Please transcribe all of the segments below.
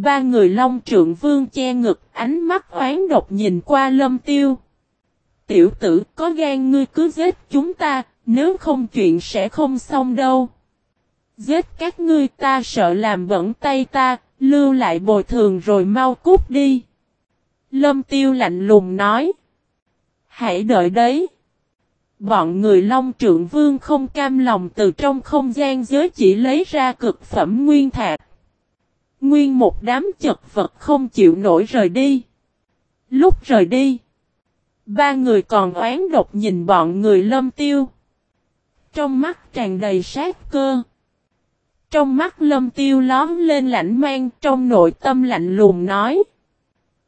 Ba người Long Trượng Vương che ngực, ánh mắt oán độc nhìn qua Lâm Tiêu. Tiểu tử, có gan ngươi cứ giết chúng ta, nếu không chuyện sẽ không xong đâu. Giết các ngươi ta sợ làm bẩn tay ta, lưu lại bồi thường rồi mau cút đi. Lâm Tiêu lạnh lùng nói. Hãy đợi đấy. Bọn người Long Trượng Vương không cam lòng từ trong không gian giới chỉ lấy ra cực phẩm nguyên thạch. Nguyên một đám chật vật không chịu nổi rời đi. Lúc rời đi, ba người còn oán độc nhìn bọn người lâm tiêu. Trong mắt tràn đầy sát cơ. Trong mắt lâm tiêu lóm lên lạnh mang trong nội tâm lạnh lùng nói.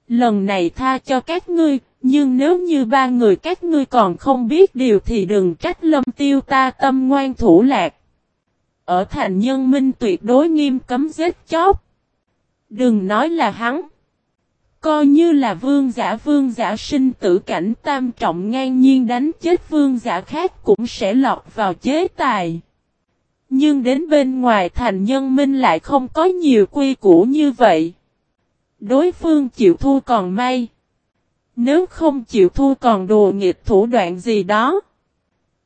Lần này tha cho các ngươi, nhưng nếu như ba người các ngươi còn không biết điều thì đừng trách lâm tiêu ta tâm ngoan thủ lạc. Ở thành nhân minh tuyệt đối nghiêm cấm giết chóc. Đừng nói là hắn. Coi như là vương giả vương giả sinh tử cảnh tam trọng ngang nhiên đánh chết vương giả khác cũng sẽ lọt vào chế tài. Nhưng đến bên ngoài thành nhân minh lại không có nhiều quy củ như vậy. Đối phương chịu thua còn may. Nếu không chịu thua còn đùa nghịch thủ đoạn gì đó.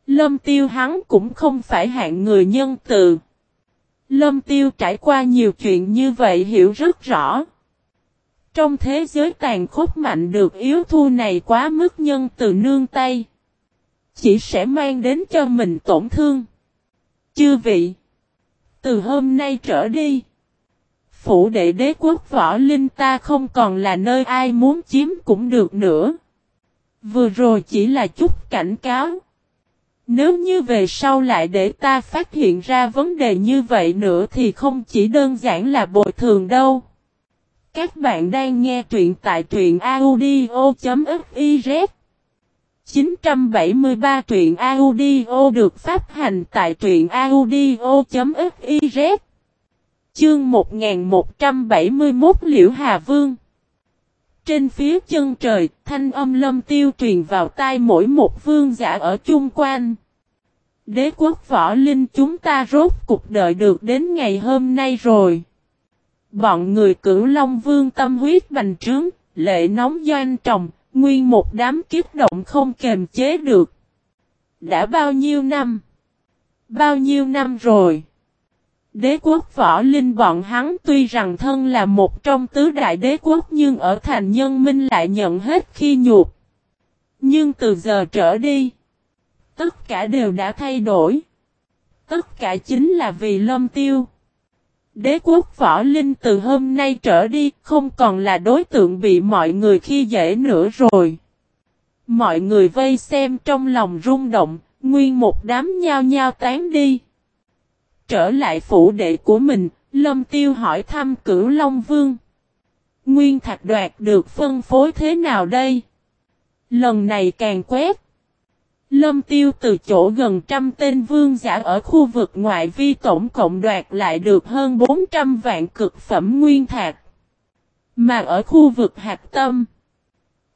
Lâm tiêu hắn cũng không phải hạng người nhân từ. Lâm tiêu trải qua nhiều chuyện như vậy hiểu rất rõ. Trong thế giới tàn khốc mạnh được yếu thu này quá mức nhân từ nương tay. Chỉ sẽ mang đến cho mình tổn thương. Chư vị. Từ hôm nay trở đi. Phủ đệ đế quốc võ linh ta không còn là nơi ai muốn chiếm cũng được nữa. Vừa rồi chỉ là chút cảnh cáo. Nếu như về sau lại để ta phát hiện ra vấn đề như vậy nữa thì không chỉ đơn giản là bồi thường đâu. Các bạn đang nghe truyện tại truyện audio.fiz 973 truyện audio được phát hành tại truyện audio.fiz Chương 1171 Liễu Hà Vương. Trên phía chân trời, thanh âm lâm tiêu truyền vào tai mỗi một vương giả ở chung quanh. Đế quốc võ linh chúng ta rốt cuộc đợi được đến ngày hôm nay rồi. Bọn người cửu Long Vương tâm huyết bành trướng, lệ nóng doanh trồng, nguyên một đám kiếp động không kềm chế được. Đã bao nhiêu năm? Bao nhiêu năm rồi? Đế quốc võ linh bọn hắn tuy rằng thân là một trong tứ đại đế quốc nhưng ở thành nhân minh lại nhận hết khi nhục. Nhưng từ giờ trở đi, tất cả đều đã thay đổi. Tất cả chính là vì lâm tiêu. Đế quốc võ linh từ hôm nay trở đi không còn là đối tượng bị mọi người khi dễ nữa rồi. Mọi người vây xem trong lòng rung động, nguyên một đám nhao nhao tán đi. Trở lại phủ đệ của mình, Lâm Tiêu hỏi thăm cửu Long Vương. Nguyên thạch đoạt được phân phối thế nào đây? Lần này càng quét. Lâm Tiêu từ chỗ gần trăm tên vương giả ở khu vực ngoại vi tổng cộng đoạt lại được hơn 400 vạn cực phẩm nguyên thạch. Mà ở khu vực hạt tâm,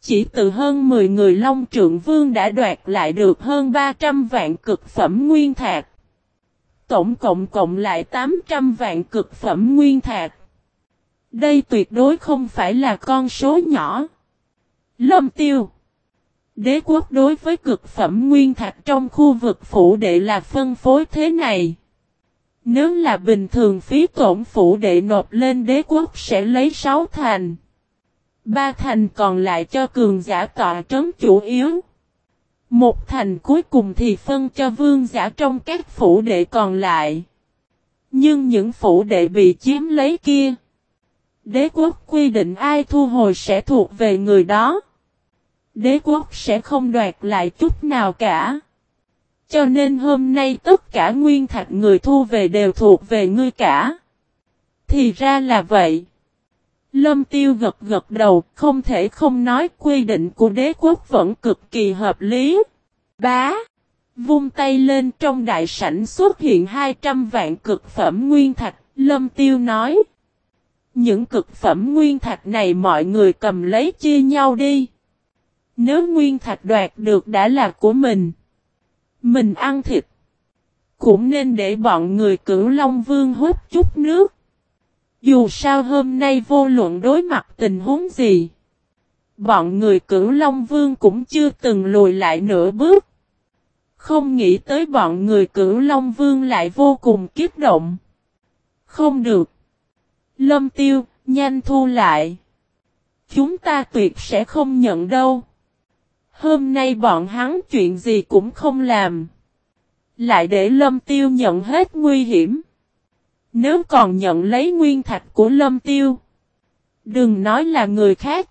chỉ từ hơn 10 người Long Trượng Vương đã đoạt lại được hơn 300 vạn cực phẩm nguyên thạch. Tổng cộng cộng lại 800 vạn cực phẩm nguyên thạch. Đây tuyệt đối không phải là con số nhỏ. Lâm Tiêu Đế quốc đối với cực phẩm nguyên thạch trong khu vực phủ đệ là phân phối thế này. Nếu là bình thường phí tổn phủ đệ nộp lên đế quốc sẽ lấy 6 thành. Ba thành còn lại cho cường giả tọa trấn chủ yếu. Một thành cuối cùng thì phân cho vương giả trong các phủ đệ còn lại. Nhưng những phủ đệ bị chiếm lấy kia. Đế quốc quy định ai thu hồi sẽ thuộc về người đó đế quốc sẽ không đoạt lại chút nào cả. Cho nên hôm nay tất cả nguyên thạch người thu về đều thuộc về ngươi cả. Thì ra là vậy. Lâm tiêu gật gật đầu, không thể không nói quy định của đế quốc vẫn cực kỳ hợp lý. Bá! Vung tay lên trong đại sảnh xuất hiện 200 vạn cực phẩm nguyên thạch, Lâm tiêu nói. Những cực phẩm nguyên thạch này mọi người cầm lấy chia nhau đi. Nếu nguyên thạch đoạt được đã là của mình. Mình ăn thịt. Cũng nên để bọn người cửu Long Vương hút chút nước. Dù sao hôm nay vô luận đối mặt tình huống gì. Bọn người cửu Long Vương cũng chưa từng lùi lại nửa bước. Không nghĩ tới bọn người cửu Long Vương lại vô cùng kiếp động. Không được. Lâm tiêu, nhanh thu lại. Chúng ta tuyệt sẽ không nhận đâu. Hôm nay bọn hắn chuyện gì cũng không làm. Lại để lâm tiêu nhận hết nguy hiểm. Nếu còn nhận lấy nguyên thạch của lâm tiêu. Đừng nói là người khác.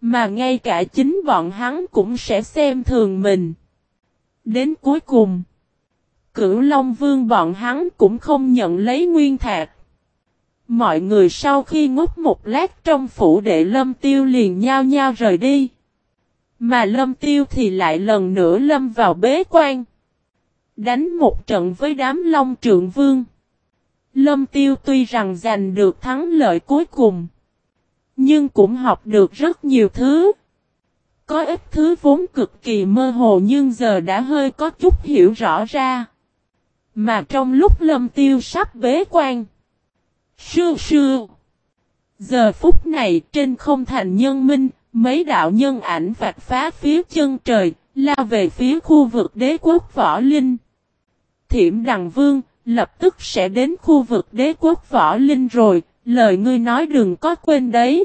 Mà ngay cả chính bọn hắn cũng sẽ xem thường mình. Đến cuối cùng. Cửu Long Vương bọn hắn cũng không nhận lấy nguyên thạch. Mọi người sau khi ngốc một lát trong phủ đệ lâm tiêu liền nhao nhao rời đi. Mà lâm tiêu thì lại lần nữa lâm vào bế quan. Đánh một trận với đám long trượng vương. Lâm tiêu tuy rằng giành được thắng lợi cuối cùng. Nhưng cũng học được rất nhiều thứ. Có ít thứ vốn cực kỳ mơ hồ nhưng giờ đã hơi có chút hiểu rõ ra. Mà trong lúc lâm tiêu sắp bế quan. Sư sư. Giờ phút này trên không thành nhân minh, mấy đạo nhân ảnh vạch phá phía chân trời, lao về phía khu vực đế quốc võ linh. Thiểm Đằng Vương, lập tức sẽ đến khu vực đế quốc võ linh rồi, lời ngươi nói đừng có quên đấy.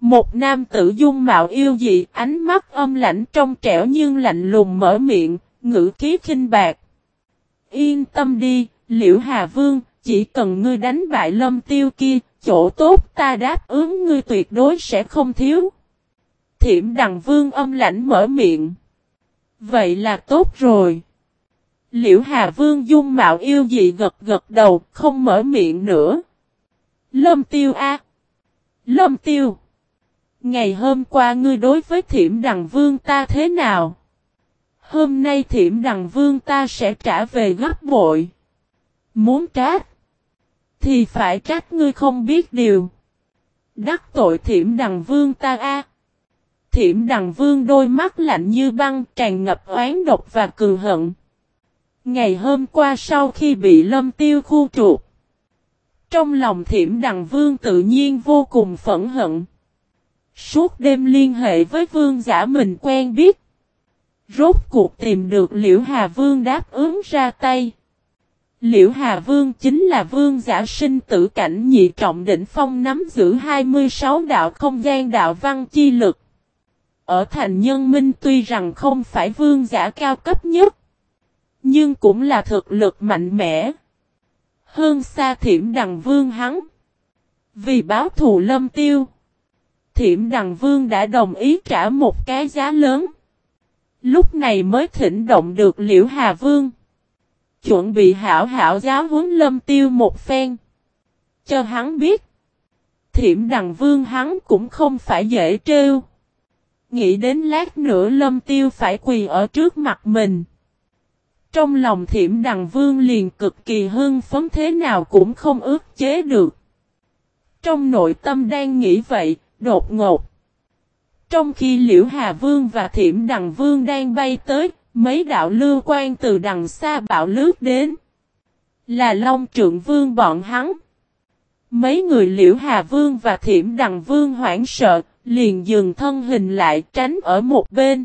Một nam tử dung mạo yêu dị, ánh mắt âm lạnh trong trẻo nhưng lạnh lùng mở miệng, ngữ khí khinh bạc. Yên tâm đi, liễu Hà Vương, chỉ cần ngươi đánh bại lâm tiêu kia, chỗ tốt ta đáp ứng ngươi tuyệt đối sẽ không thiếu. Thiểm đằng vương âm lãnh mở miệng. Vậy là tốt rồi. Liễu Hà Vương dung mạo yêu dị gật gật đầu, không mở miệng nữa. Lâm tiêu a Lâm tiêu! Ngày hôm qua ngươi đối với thiểm đằng vương ta thế nào? Hôm nay thiểm đằng vương ta sẽ trả về gấp bội. Muốn trách? Thì phải trách ngươi không biết điều. Đắc tội thiểm đằng vương ta a Thiểm đằng vương đôi mắt lạnh như băng tràn ngập oán độc và cường hận. Ngày hôm qua sau khi bị lâm tiêu khu trục Trong lòng thiểm đằng vương tự nhiên vô cùng phẫn hận. Suốt đêm liên hệ với vương giả mình quen biết. Rốt cuộc tìm được liễu hà vương đáp ứng ra tay. Liễu Hà Vương chính là vương giả sinh tử cảnh nhị trọng đỉnh phong nắm giữ 26 đạo không gian đạo văn chi lực. Ở thành nhân minh tuy rằng không phải vương giả cao cấp nhất, nhưng cũng là thực lực mạnh mẽ. Hơn xa thiểm đằng vương hắn. Vì báo thù lâm tiêu, thiểm đằng vương đã đồng ý trả một cái giá lớn. Lúc này mới thỉnh động được liễu Hà Vương chuẩn bị hảo hảo giáo huấn lâm tiêu một phen. Cho hắn biết. Thiểm đằng vương hắn cũng không phải dễ trêu. Nghĩ đến lát nữa lâm tiêu phải quỳ ở trước mặt mình. Trong lòng thiểm đằng vương liền cực kỳ hưng phấn thế nào cũng không ước chế được. Trong nội tâm đang nghĩ vậy, đột ngột. Trong khi Liễu Hà Vương và Thiểm Đằng Vương đang bay tới, Mấy đạo lưu quan từ đằng xa bạo lướt đến. Là Long Trượng Vương bọn hắn. Mấy người liễu Hà Vương và Thiểm Đằng Vương hoảng sợ, liền dừng thân hình lại tránh ở một bên.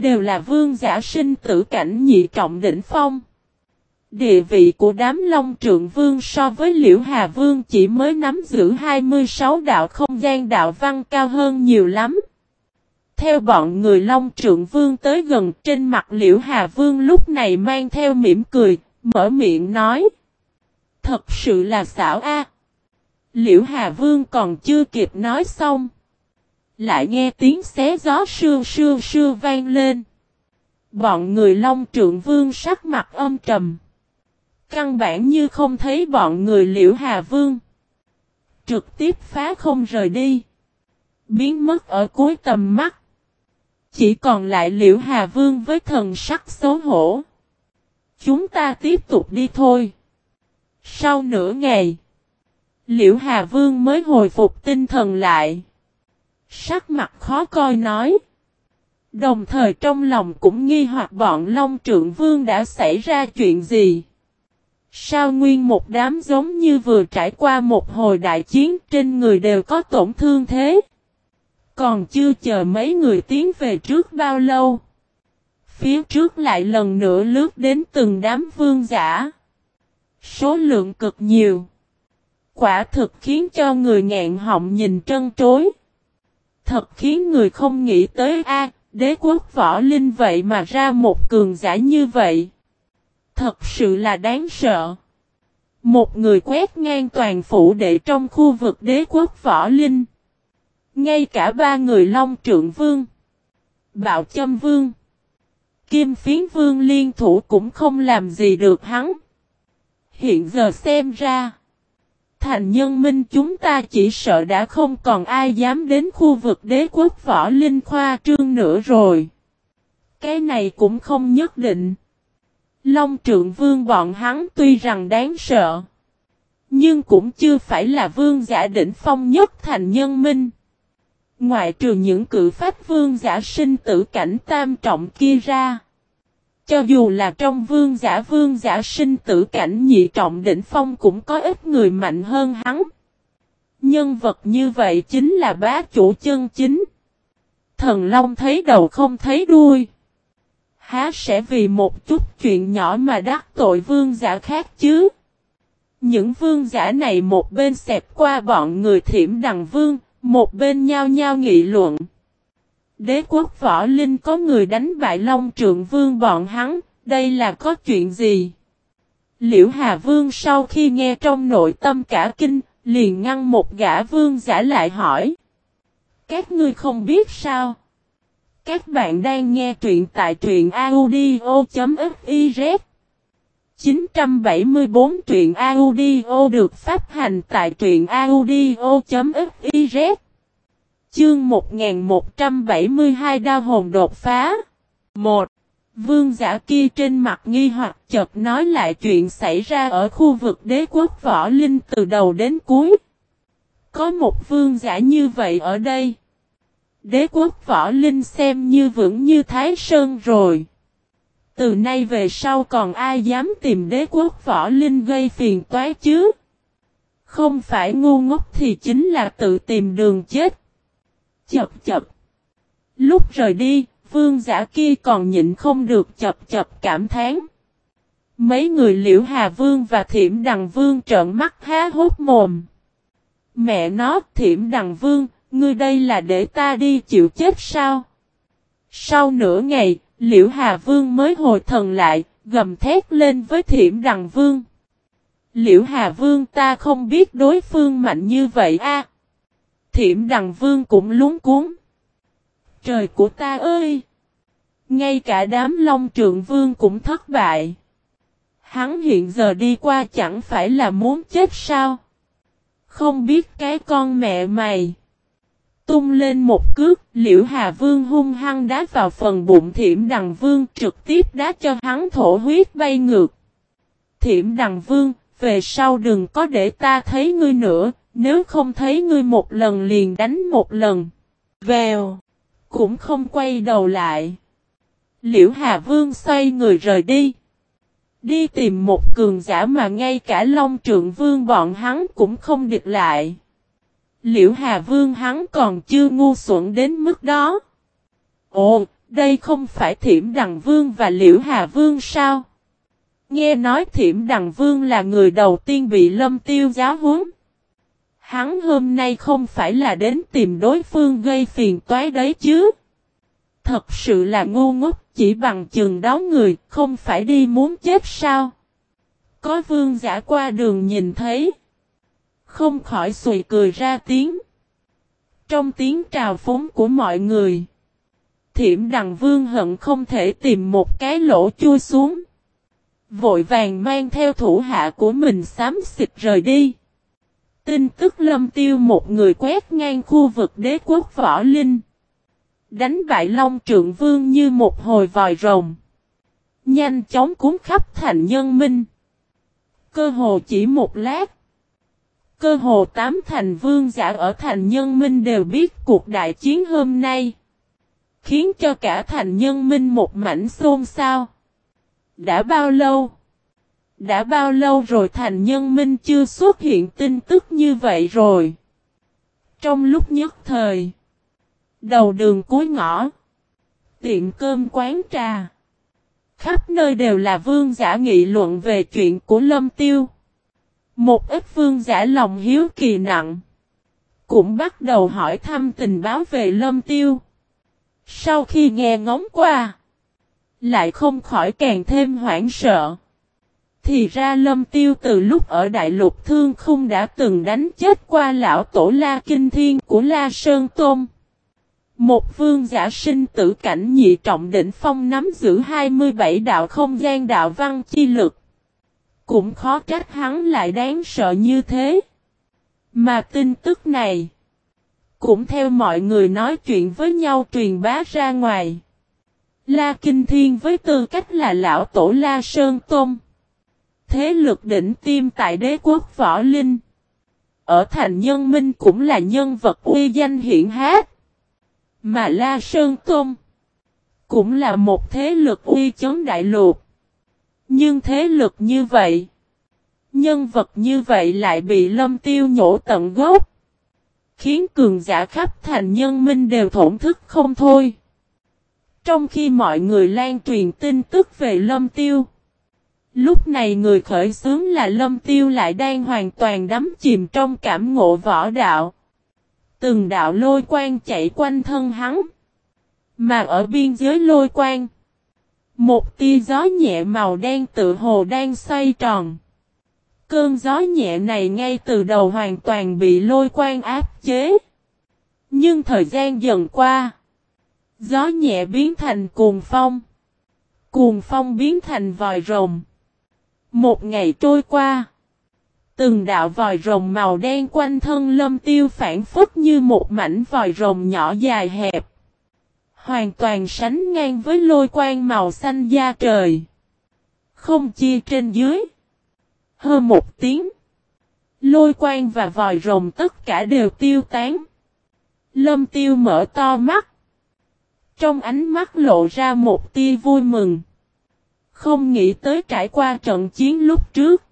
Đều là vương giả sinh tử cảnh nhị trọng đỉnh phong. Địa vị của đám Long Trượng Vương so với Liễu Hà Vương chỉ mới nắm giữ 26 đạo không gian đạo văn cao hơn nhiều lắm. Theo bọn người Long Trượng Vương tới gần trên mặt Liễu Hà Vương lúc này mang theo mỉm cười, mở miệng nói. Thật sự là xảo a. Liễu Hà Vương còn chưa kịp nói xong. Lại nghe tiếng xé gió sương sương sương vang lên. Bọn người Long Trượng Vương sắc mặt âm trầm. Căn bản như không thấy bọn người Liễu Hà Vương. Trực tiếp phá không rời đi. Biến mất ở cuối tầm mắt. Chỉ còn lại liễu Hà Vương với thần sắc xấu hổ. Chúng ta tiếp tục đi thôi. Sau nửa ngày, liễu Hà Vương mới hồi phục tinh thần lại. Sắc mặt khó coi nói. Đồng thời trong lòng cũng nghi hoặc bọn Long Trượng Vương đã xảy ra chuyện gì. Sao nguyên một đám giống như vừa trải qua một hồi đại chiến trên người đều có tổn thương thế? Còn chưa chờ mấy người tiến về trước bao lâu. Phía trước lại lần nữa lướt đến từng đám vương giả. Số lượng cực nhiều. Quả thực khiến cho người ngạn họng nhìn trân trối. Thật khiến người không nghĩ tới a đế quốc võ linh vậy mà ra một cường giả như vậy. Thật sự là đáng sợ. Một người quét ngang toàn phủ đệ trong khu vực đế quốc võ linh. Ngay cả ba người Long Trượng Vương, Bạo Châm Vương, Kim Phiến Vương liên thủ cũng không làm gì được hắn. Hiện giờ xem ra, thành nhân minh chúng ta chỉ sợ đã không còn ai dám đến khu vực đế quốc võ linh khoa trương nữa rồi. Cái này cũng không nhất định. Long trượng vương bọn hắn tuy rằng đáng sợ. Nhưng cũng chưa phải là vương giả đỉnh phong nhất thành nhân minh. Ngoại trừ những cự pháp vương giả sinh tử cảnh tam trọng kia ra. Cho dù là trong vương giả vương giả sinh tử cảnh nhị trọng đỉnh phong cũng có ít người mạnh hơn hắn. Nhân vật như vậy chính là bá chủ chân chính. Thần Long thấy đầu không thấy đuôi. Há sẽ vì một chút chuyện nhỏ mà đắc tội vương giả khác chứ? Những vương giả này một bên xẹp qua bọn người thiểm đằng vương, một bên nhao nhao nghị luận. Đế quốc võ linh có người đánh bại Long Trượng Vương bọn hắn, đây là có chuyện gì? Liễu Hà Vương sau khi nghe trong nội tâm cả kinh, liền ngăn một gã vương giả lại hỏi. Các ngươi không biết sao? Các bạn đang nghe truyện tại truyện audio.fiz 974 truyện audio được phát hành tại truyện audio.fiz Chương 1172 đao hồn đột phá 1. Vương giả kia trên mặt nghi hoặc chợt nói lại chuyện xảy ra ở khu vực đế quốc võ linh từ đầu đến cuối. Có một vương giả như vậy ở đây. Đế quốc võ linh xem như vững như Thái Sơn rồi. Từ nay về sau còn ai dám tìm đế quốc võ linh gây phiền toái chứ? Không phải ngu ngốc thì chính là tự tìm đường chết. Chập chập. Lúc rời đi, vương giả kia còn nhịn không được chập chập cảm thán. Mấy người liễu hà vương và thiểm đằng vương trợn mắt há hốt mồm. Mẹ nó thiểm đằng vương, ngươi đây là để ta đi chịu chết sao? Sau nửa ngày, liễu hà vương mới hồi thần lại, gầm thét lên với thiểm đằng vương. Liễu hà vương ta không biết đối phương mạnh như vậy a. Thiểm đằng vương cũng lúng cuốn. Trời của ta ơi! Ngay cả đám long trượng vương cũng thất bại. Hắn hiện giờ đi qua chẳng phải là muốn chết sao? Không biết cái con mẹ mày. Tung lên một cước, liễu hà vương hung hăng đá vào phần bụng thiểm đằng vương trực tiếp đá cho hắn thổ huyết bay ngược. Thiểm đằng vương, về sau đừng có để ta thấy ngươi nữa, nếu không thấy ngươi một lần liền đánh một lần. Vèo, cũng không quay đầu lại. Liễu Hà Vương xoay người rời đi. Đi tìm một cường giả mà ngay cả Long Trượng Vương bọn hắn cũng không địch lại. Liễu Hà Vương hắn còn chưa ngu xuẩn đến mức đó. Ồ, đây không phải Thiểm Đằng Vương và Liễu Hà Vương sao? Nghe nói Thiểm Đằng Vương là người đầu tiên bị lâm tiêu giáo huấn. Hắn hôm nay không phải là đến tìm đối phương gây phiền toái đấy chứ. Thật sự là ngu ngốc, chỉ bằng chừng đó người, không phải đi muốn chết sao. Có vương giả qua đường nhìn thấy. Không khỏi sùi cười ra tiếng. Trong tiếng trào phúng của mọi người. Thiểm đằng vương hận không thể tìm một cái lỗ chui xuống. Vội vàng mang theo thủ hạ của mình xám xịt rời đi. Tin tức lâm tiêu một người quét ngang khu vực đế quốc võ linh. Đánh bại Long Trượng Vương như một hồi vòi rồng. Nhanh chóng cuốn khắp thành nhân minh. Cơ hồ chỉ một lát. Cơ hồ tám thành vương giả ở thành nhân minh đều biết cuộc đại chiến hôm nay. Khiến cho cả thành nhân minh một mảnh xôn xao. Đã bao lâu? Đã bao lâu rồi thành nhân minh chưa xuất hiện tin tức như vậy rồi. Trong lúc nhất thời. Đầu đường cuối ngõ. Tiệm cơm quán trà. Khắp nơi đều là vương giả nghị luận về chuyện của Lâm Tiêu. Một ít vương giả lòng hiếu kỳ nặng. Cũng bắt đầu hỏi thăm tình báo về Lâm Tiêu. Sau khi nghe ngóng qua. Lại không khỏi càng thêm hoảng sợ. Thì ra Lâm Tiêu từ lúc ở Đại Lục Thương không đã từng đánh chết qua lão tổ La Kinh Thiên của La Sơn Tôn. Một vương giả sinh tử cảnh nhị trọng đỉnh phong nắm giữ 27 đạo không gian đạo văn chi lực. Cũng khó trách hắn lại đáng sợ như thế. Mà tin tức này, cũng theo mọi người nói chuyện với nhau truyền bá ra ngoài. La Kinh Thiên với tư cách là lão tổ La Sơn Tôn. Thế lực đỉnh tiêm tại đế quốc Võ Linh. Ở thành nhân minh cũng là nhân vật uy danh hiện hát. Mà La Sơn Tôn cũng là một thế lực uy chấn đại lục. Nhưng thế lực như vậy, nhân vật như vậy lại bị lâm tiêu nhổ tận gốc. Khiến cường giả khắp thành nhân minh đều thổn thức không thôi. Trong khi mọi người lan truyền tin tức về lâm tiêu. Lúc này người khởi xướng là lâm tiêu lại đang hoàn toàn đắm chìm trong cảm ngộ võ đạo. Từng đạo lôi quang chạy quanh thân hắn. Mà ở biên giới lôi quang. Một tia gió nhẹ màu đen tự hồ đang xoay tròn. Cơn gió nhẹ này ngay từ đầu hoàn toàn bị lôi quang áp chế. Nhưng thời gian dần qua. Gió nhẹ biến thành cuồng phong. Cuồng phong biến thành vòi rồng. Một ngày trôi qua. Từng đạo vòi rồng màu đen quanh thân lâm tiêu phản phất như một mảnh vòi rồng nhỏ dài hẹp. Hoàn toàn sánh ngang với lôi quang màu xanh da trời. Không chia trên dưới. Hơn một tiếng. Lôi quang và vòi rồng tất cả đều tiêu tán. Lâm tiêu mở to mắt. Trong ánh mắt lộ ra một tia vui mừng. Không nghĩ tới trải qua trận chiến lúc trước.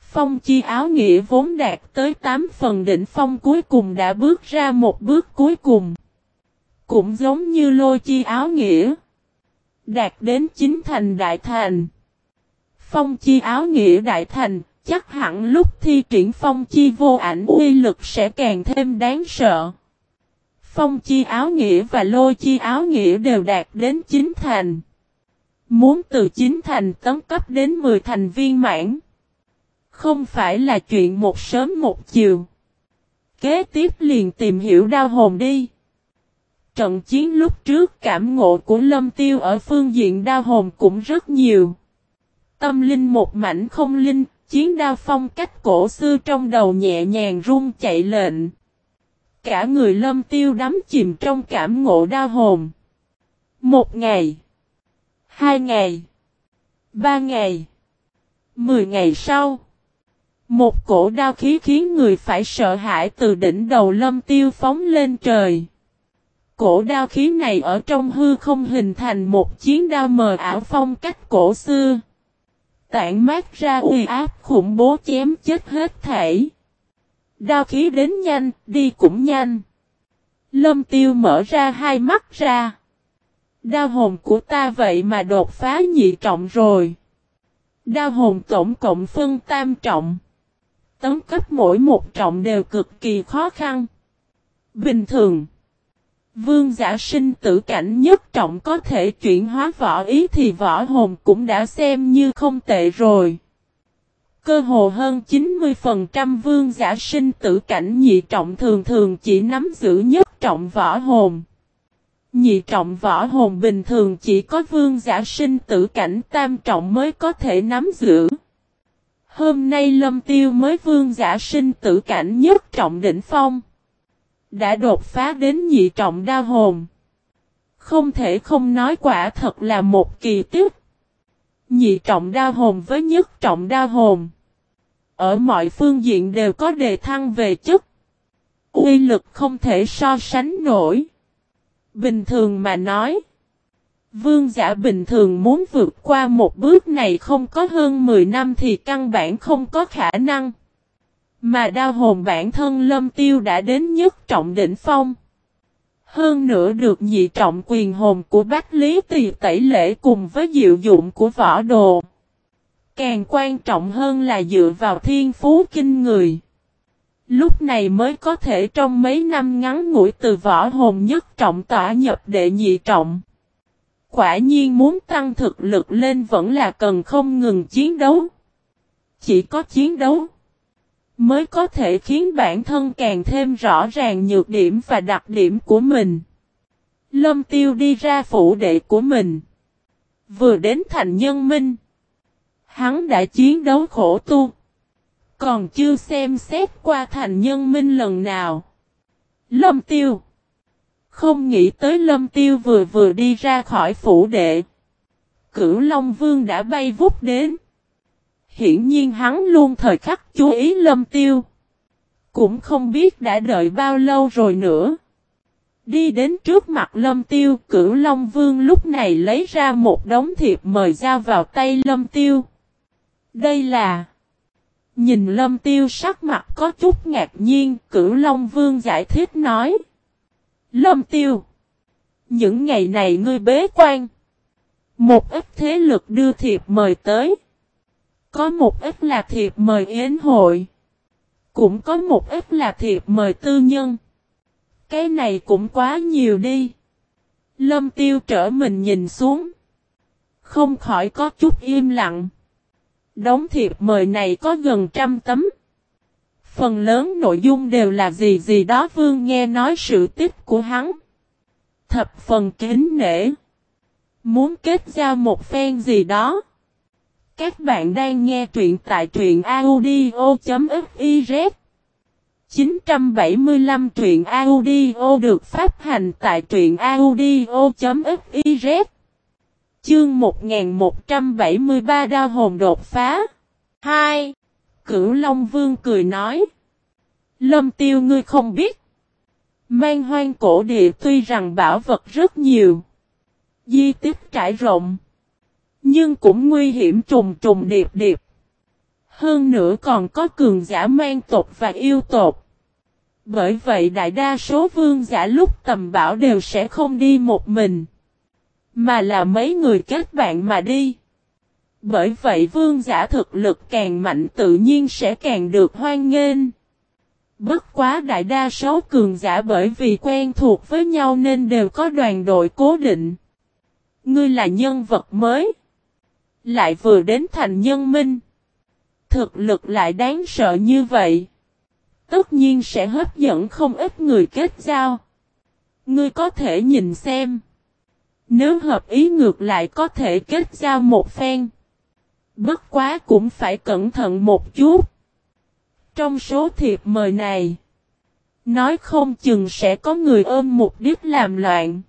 Phong chi áo nghĩa vốn đạt tới 8 phần đỉnh phong cuối cùng đã bước ra một bước cuối cùng. Cũng giống như lôi chi áo nghĩa. Đạt đến chính thành đại thành. Phong chi áo nghĩa đại thành, chắc hẳn lúc thi triển phong chi vô ảnh uy lực sẽ càng thêm đáng sợ. Phong chi áo nghĩa và lôi chi áo nghĩa đều đạt đến chính thành. Muốn từ 9 thành tấn cấp đến 10 thành viên mãn. Không phải là chuyện một sớm một chiều. Kế tiếp liền tìm hiểu đau hồn đi. Trận chiến lúc trước cảm ngộ của Lâm Tiêu ở phương diện đau hồn cũng rất nhiều. Tâm linh một mảnh không linh, chiến đao phong cách cổ xưa trong đầu nhẹ nhàng run chạy lệnh. Cả người Lâm Tiêu đắm chìm trong cảm ngộ đau hồn. Một ngày. Hai ngày. Ba ngày. Mười ngày sau. Một cổ đao khí khiến người phải sợ hãi từ đỉnh đầu lâm tiêu phóng lên trời. Cổ đao khí này ở trong hư không hình thành một chiến đao mờ ảo phong cách cổ xưa. Tản mát ra uy áp khủng bố chém chết hết thể. Đao khí đến nhanh, đi cũng nhanh. Lâm tiêu mở ra hai mắt ra. Đao hồn của ta vậy mà đột phá nhị trọng rồi. Đao hồn tổng cộng phân tam trọng. Tấn cấp mỗi một trọng đều cực kỳ khó khăn. Bình thường. Vương giả sinh tử cảnh nhất trọng có thể chuyển hóa võ ý thì võ hồn cũng đã xem như không tệ rồi. Cơ hồ hơn 90% vương giả sinh tử cảnh nhị trọng thường thường chỉ nắm giữ nhất trọng võ hồn. Nhị trọng võ hồn bình thường chỉ có vương giả sinh tử cảnh tam trọng mới có thể nắm giữ. Hôm nay lâm tiêu mới vương giả sinh tử cảnh nhất trọng đỉnh phong. Đã đột phá đến nhị trọng đa hồn. Không thể không nói quả thật là một kỳ tích. Nhị trọng đa hồn với nhất trọng đa hồn. Ở mọi phương diện đều có đề thăng về chất. Uy lực không thể so sánh nổi. Bình thường mà nói. Vương giả bình thường muốn vượt qua một bước này không có hơn 10 năm thì căn bản không có khả năng. Mà đau hồn bản thân lâm tiêu đã đến nhất trọng đỉnh phong. Hơn nữa được nhị trọng quyền hồn của Bách Lý Tỳ tẩy lễ cùng với diệu dụng của võ đồ. Càng quan trọng hơn là dựa vào thiên phú kinh người. Lúc này mới có thể trong mấy năm ngắn ngủi từ võ hồn nhất trọng tỏa nhập đệ nhị trọng. Quả nhiên muốn tăng thực lực lên vẫn là cần không ngừng chiến đấu. Chỉ có chiến đấu mới có thể khiến bản thân càng thêm rõ ràng nhược điểm và đặc điểm của mình. Lâm Tiêu đi ra phủ đệ của mình. Vừa đến thành nhân minh. Hắn đã chiến đấu khổ tu. Còn chưa xem xét qua thành nhân minh lần nào. Lâm Tiêu. Không nghĩ tới Lâm Tiêu vừa vừa đi ra khỏi phủ đệ. Cửu Long Vương đã bay vút đến. Hiển nhiên hắn luôn thời khắc chú ý Lâm Tiêu. Cũng không biết đã đợi bao lâu rồi nữa. Đi đến trước mặt Lâm Tiêu, cửu Long Vương lúc này lấy ra một đống thiệp mời giao vào tay Lâm Tiêu. Đây là... Nhìn Lâm Tiêu sắc mặt có chút ngạc nhiên, cửu Long Vương giải thích nói. Lâm Tiêu! Những ngày này ngươi bế quan. Một ít thế lực đưa thiệp mời tới. Có một ít là thiệp mời yến hội. Cũng có một ít là thiệp mời tư nhân. Cái này cũng quá nhiều đi. Lâm tiêu trở mình nhìn xuống. Không khỏi có chút im lặng. Đóng thiệp mời này có gần trăm tấm. Phần lớn nội dung đều là gì gì đó vương nghe nói sự tích của hắn. Thập phần kính nể. Muốn kết giao một phen gì đó. Các bạn đang nghe truyện tại truyện audio.fiz 975 truyện audio được phát hành tại truyện audio.fiz Chương 1173 đao hồn đột phá 2. Cửu Long Vương cười nói Lâm tiêu ngươi không biết Mang hoang cổ địa tuy rằng bảo vật rất nhiều Di tích trải rộng nhưng cũng nguy hiểm trùng trùng điệp điệp. Hơn nữa còn có cường giả mang tộc và yêu tộc. Bởi vậy đại đa số vương giả lúc tầm bảo đều sẽ không đi một mình. Mà là mấy người kết bạn mà đi. Bởi vậy vương giả thực lực càng mạnh tự nhiên sẽ càng được hoan nghênh. Bất quá đại đa số cường giả bởi vì quen thuộc với nhau nên đều có đoàn đội cố định. Ngươi là nhân vật mới. Lại vừa đến thành nhân minh. Thực lực lại đáng sợ như vậy. Tất nhiên sẽ hấp dẫn không ít người kết giao. Ngươi có thể nhìn xem. Nếu hợp ý ngược lại có thể kết giao một phen. Bất quá cũng phải cẩn thận một chút. Trong số thiệp mời này. Nói không chừng sẽ có người ôm mục đích làm loạn.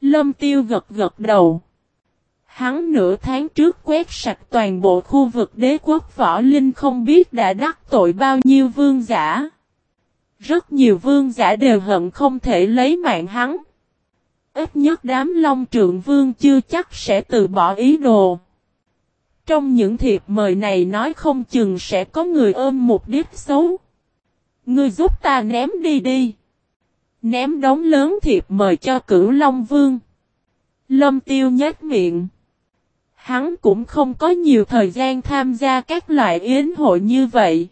Lâm tiêu gật gật đầu. Hắn nửa tháng trước quét sạch toàn bộ khu vực đế quốc võ linh không biết đã đắc tội bao nhiêu vương giả. Rất nhiều vương giả đều hận không thể lấy mạng hắn. Ít nhất đám long trượng vương chưa chắc sẽ từ bỏ ý đồ. Trong những thiệp mời này nói không chừng sẽ có người ôm mục đích xấu. Ngươi giúp ta ném đi đi. Ném đống lớn thiệp mời cho cửu Long Vương. Lâm tiêu nhếch miệng. Hắn cũng không có nhiều thời gian tham gia các loại yến hội như vậy.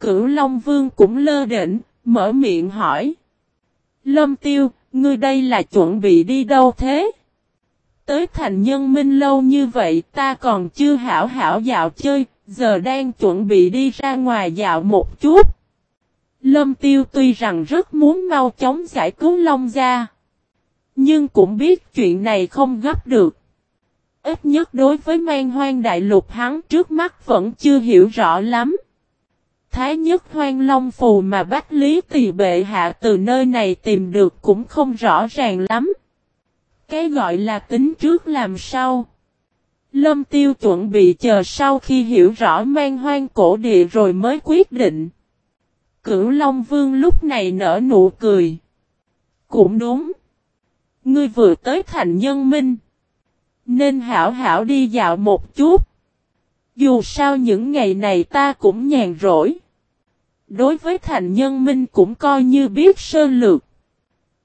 Cửu Long Vương cũng lơ đỉnh, mở miệng hỏi. Lâm Tiêu, ngươi đây là chuẩn bị đi đâu thế? Tới thành nhân minh lâu như vậy ta còn chưa hảo hảo dạo chơi, giờ đang chuẩn bị đi ra ngoài dạo một chút. Lâm Tiêu tuy rằng rất muốn mau chóng giải cứu Long gia. Nhưng cũng biết chuyện này không gấp được. Ít nhất đối với mang hoang đại lục hắn trước mắt vẫn chưa hiểu rõ lắm. Thái nhất hoang long phù mà Bách Lý Tỳ bệ hạ từ nơi này tìm được cũng không rõ ràng lắm. Cái gọi là tính trước làm sau. Lâm tiêu chuẩn bị chờ sau khi hiểu rõ mang hoang cổ địa rồi mới quyết định. Cửu Long Vương lúc này nở nụ cười. Cũng đúng. Ngươi vừa tới thành nhân minh. Nên hảo hảo đi dạo một chút. Dù sao những ngày này ta cũng nhàn rỗi. Đối với thành nhân minh cũng coi như biết sơ lược.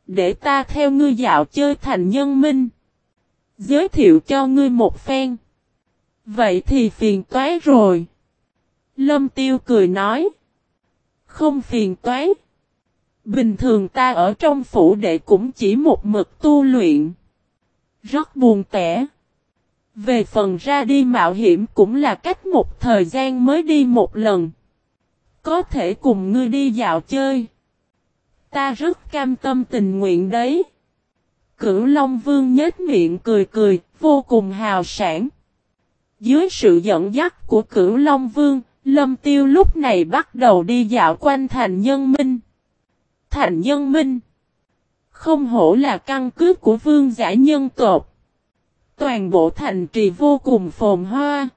Để ta theo ngươi dạo chơi thành nhân minh. Giới thiệu cho ngươi một phen. Vậy thì phiền toái rồi. Lâm tiêu cười nói. Không phiền toái. Bình thường ta ở trong phủ đệ cũng chỉ một mực tu luyện. Rất buồn tẻ. Về phần ra đi mạo hiểm cũng là cách một thời gian mới đi một lần. Có thể cùng ngươi đi dạo chơi. Ta rất cam tâm tình nguyện đấy. Cửu Long Vương nhếch miệng cười cười, vô cùng hào sản. Dưới sự dẫn dắt của Cửu Long Vương, Lâm Tiêu lúc này bắt đầu đi dạo quanh thành nhân minh. Thành nhân minh. Không hổ là căn cứ của vương giả nhân tộc. Toàn bộ thành trì vô cùng phồn hoa.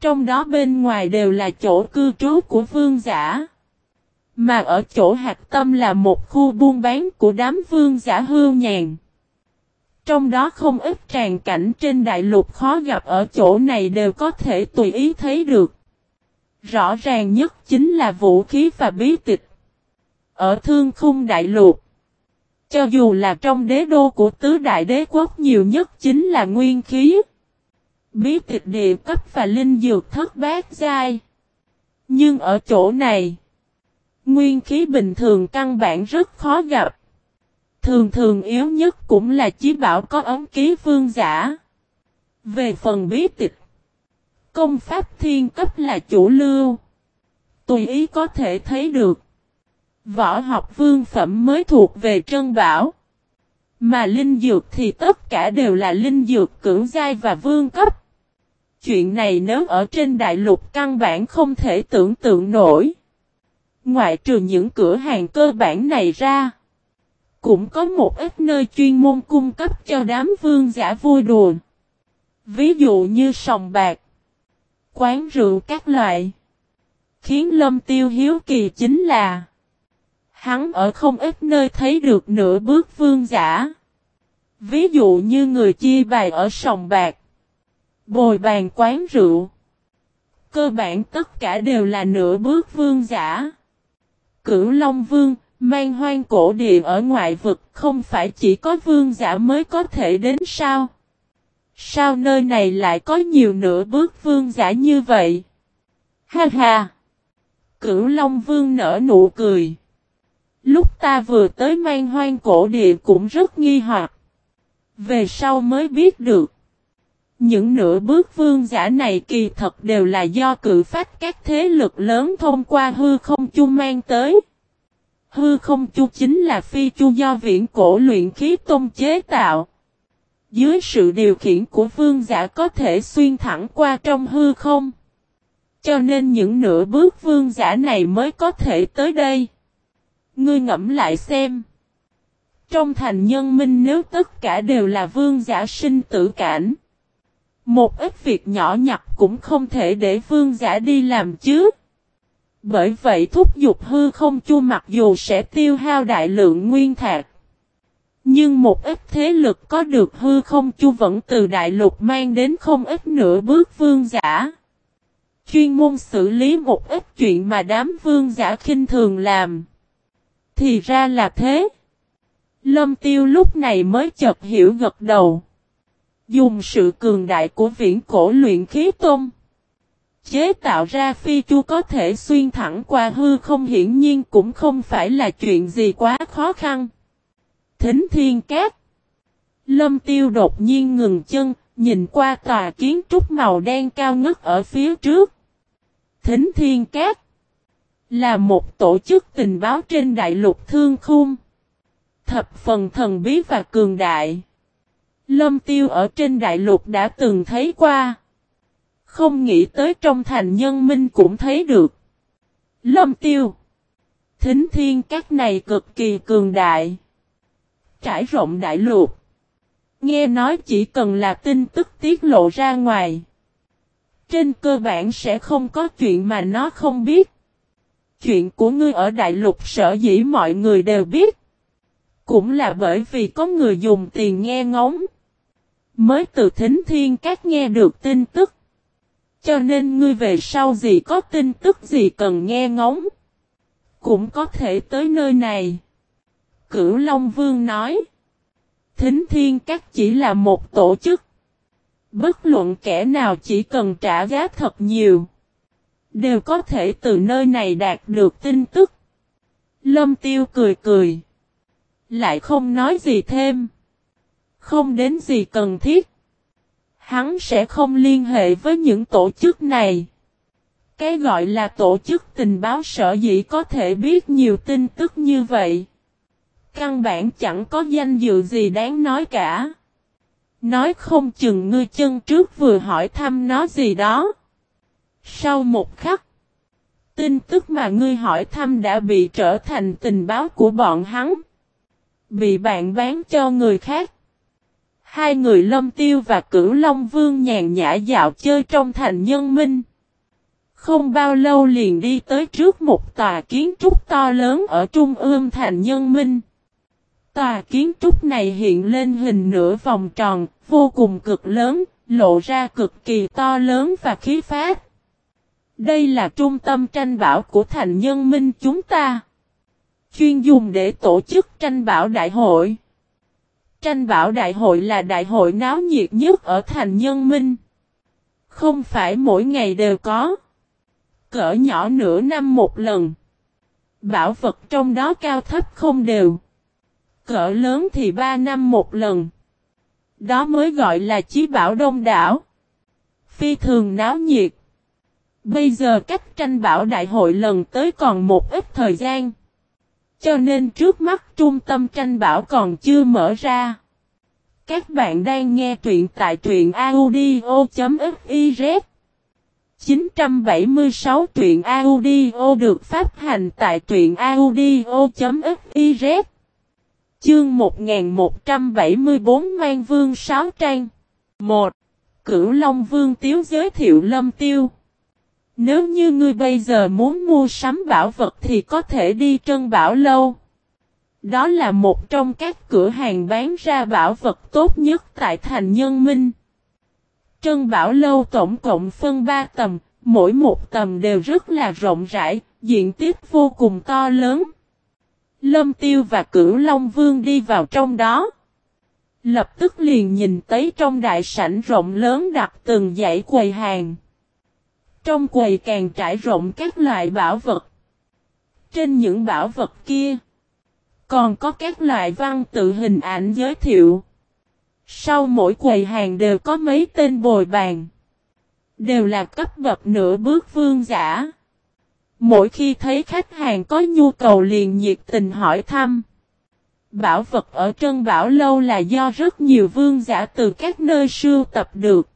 Trong đó bên ngoài đều là chỗ cư trú của vương giả. Mà ở chỗ hạt tâm là một khu buôn bán của đám vương giả hưu nhàn. Trong đó không ít tràn cảnh trên đại lục khó gặp ở chỗ này đều có thể tùy ý thấy được. Rõ ràng nhất chính là vũ khí và bí tịch. Ở thương khung đại lục. Cho dù là trong đế đô của tứ đại đế quốc nhiều nhất chính là nguyên khí. Bí tịch địa cấp và linh dược thất bát giai. Nhưng ở chỗ này. Nguyên khí bình thường căn bản rất khó gặp. Thường thường yếu nhất cũng là chí bảo có ống ký vương giả. Về phần bí tịch. Công pháp thiên cấp là chủ lưu. Tùy ý có thể thấy được. Võ học vương phẩm mới thuộc về Trân Bảo. Mà linh dược thì tất cả đều là linh dược cưỡng giai và vương cấp. Chuyện này nếu ở trên đại lục căn bản không thể tưởng tượng nổi. Ngoại trừ những cửa hàng cơ bản này ra. Cũng có một ít nơi chuyên môn cung cấp cho đám vương giả vui đùa. Ví dụ như sòng bạc. Quán rượu các loại. Khiến lâm tiêu hiếu kỳ chính là, Hắn ở không ít nơi thấy được nửa bước vương giả. Ví dụ như người chia bài ở sòng bạc. Bồi bàn quán rượu. Cơ bản tất cả đều là nửa bước vương giả. Cửu Long Vương, mang hoang cổ địa ở ngoại vực không phải chỉ có vương giả mới có thể đến sao? Sao nơi này lại có nhiều nửa bước vương giả như vậy? Ha ha! Cửu Long Vương nở nụ cười. Lúc ta vừa tới mang hoang cổ địa cũng rất nghi hoặc. Về sau mới biết được. Những nửa bước vương giả này kỳ thật đều là do cự phách các thế lực lớn thông qua hư không chu mang tới. Hư không chu chính là phi chu do viễn cổ luyện khí tôn chế tạo. Dưới sự điều khiển của vương giả có thể xuyên thẳng qua trong hư không. Cho nên những nửa bước vương giả này mới có thể tới đây. Ngươi ngẫm lại xem. Trong thành nhân minh nếu tất cả đều là vương giả sinh tử cảnh. Một ít việc nhỏ nhặt cũng không thể để vương giả đi làm chứ. Bởi vậy thúc giục hư không chu mặc dù sẽ tiêu hao đại lượng nguyên thạc. Nhưng một ít thế lực có được hư không chu vẫn từ đại lục mang đến không ít nửa bước vương giả. Chuyên môn xử lý một ít chuyện mà đám vương giả khinh thường làm. Thì ra là thế. Lâm tiêu lúc này mới chợt hiểu gật đầu. Dùng sự cường đại của viễn cổ luyện khí tôn. Chế tạo ra phi chu có thể xuyên thẳng qua hư không hiển nhiên cũng không phải là chuyện gì quá khó khăn. Thính thiên cát. Lâm tiêu đột nhiên ngừng chân, nhìn qua tòa kiến trúc màu đen cao ngất ở phía trước. Thính thiên cát. Là một tổ chức tình báo trên đại lục thương khung. Thập phần thần bí và cường đại. Lâm tiêu ở trên đại lục đã từng thấy qua. Không nghĩ tới trong thành nhân minh cũng thấy được. Lâm tiêu. Thính thiên các này cực kỳ cường đại. Trải rộng đại lục. Nghe nói chỉ cần là tin tức tiết lộ ra ngoài. Trên cơ bản sẽ không có chuyện mà nó không biết chuyện của ngươi ở đại lục sở dĩ mọi người đều biết. Cũng là bởi vì có người dùng tiền nghe ngóng. Mới từ thính thiên các nghe được tin tức. Cho nên ngươi về sau gì có tin tức gì cần nghe ngóng. Cũng có thể tới nơi này. Cửu Long Vương nói. Thính thiên các chỉ là một tổ chức. Bất luận kẻ nào chỉ cần trả giá thật nhiều. Đều có thể từ nơi này đạt được tin tức. Lâm tiêu cười cười. Lại không nói gì thêm. Không đến gì cần thiết. Hắn sẽ không liên hệ với những tổ chức này. Cái gọi là tổ chức tình báo sở dĩ có thể biết nhiều tin tức như vậy. Căn bản chẳng có danh dự gì đáng nói cả. Nói không chừng ngươi chân trước vừa hỏi thăm nó gì đó. Sau một khắc, tin tức mà ngươi hỏi thăm đã bị trở thành tình báo của bọn hắn. Bị bạn bán cho người khác. Hai người Lâm Tiêu và Cửu Long Vương nhàn nhã dạo chơi trong thành nhân minh. Không bao lâu liền đi tới trước một tòa kiến trúc to lớn ở trung ương thành nhân minh. Tòa kiến trúc này hiện lên hình nửa vòng tròn, vô cùng cực lớn, lộ ra cực kỳ to lớn và khí phát. Đây là trung tâm tranh bảo của thành nhân minh chúng ta. Chuyên dùng để tổ chức tranh bảo đại hội. Tranh bảo đại hội là đại hội náo nhiệt nhất ở thành nhân minh. Không phải mỗi ngày đều có. Cỡ nhỏ nửa năm một lần. Bảo vật trong đó cao thấp không đều. Cỡ lớn thì ba năm một lần. Đó mới gọi là chí bảo đông đảo. Phi thường náo nhiệt. Bây giờ cách tranh bảo đại hội lần tới còn một ít thời gian. Cho nên trước mắt trung tâm tranh bảo còn chưa mở ra. Các bạn đang nghe truyện tại truyện audio.fiz 976 truyện audio được phát hành tại truyện audio.fiz Chương 1174 Mang Vương Sáu Trang 1. Cửu Long Vương Tiếu giới thiệu Lâm Tiêu nếu như ngươi bây giờ muốn mua sắm bảo vật thì có thể đi Trân Bảo Lâu đó là một trong các cửa hàng bán ra bảo vật tốt nhất tại thành Nhân Minh. Trân Bảo Lâu tổng cộng phân 3 tầm, mỗi một tầm đều rất là rộng rãi, diện tích vô cùng to lớn. Lâm Tiêu và Cửu Long Vương đi vào trong đó. Lập tức liền nhìn thấy trong đại sảnh rộng lớn đặt từng dãy quầy hàng. Trong quầy càng trải rộng các loại bảo vật. Trên những bảo vật kia, còn có các loại văn tự hình ảnh giới thiệu. Sau mỗi quầy hàng đều có mấy tên bồi bàn. Đều là cấp bậc nửa bước vương giả. Mỗi khi thấy khách hàng có nhu cầu liền nhiệt tình hỏi thăm. Bảo vật ở Trân Bảo Lâu là do rất nhiều vương giả từ các nơi sưu tập được.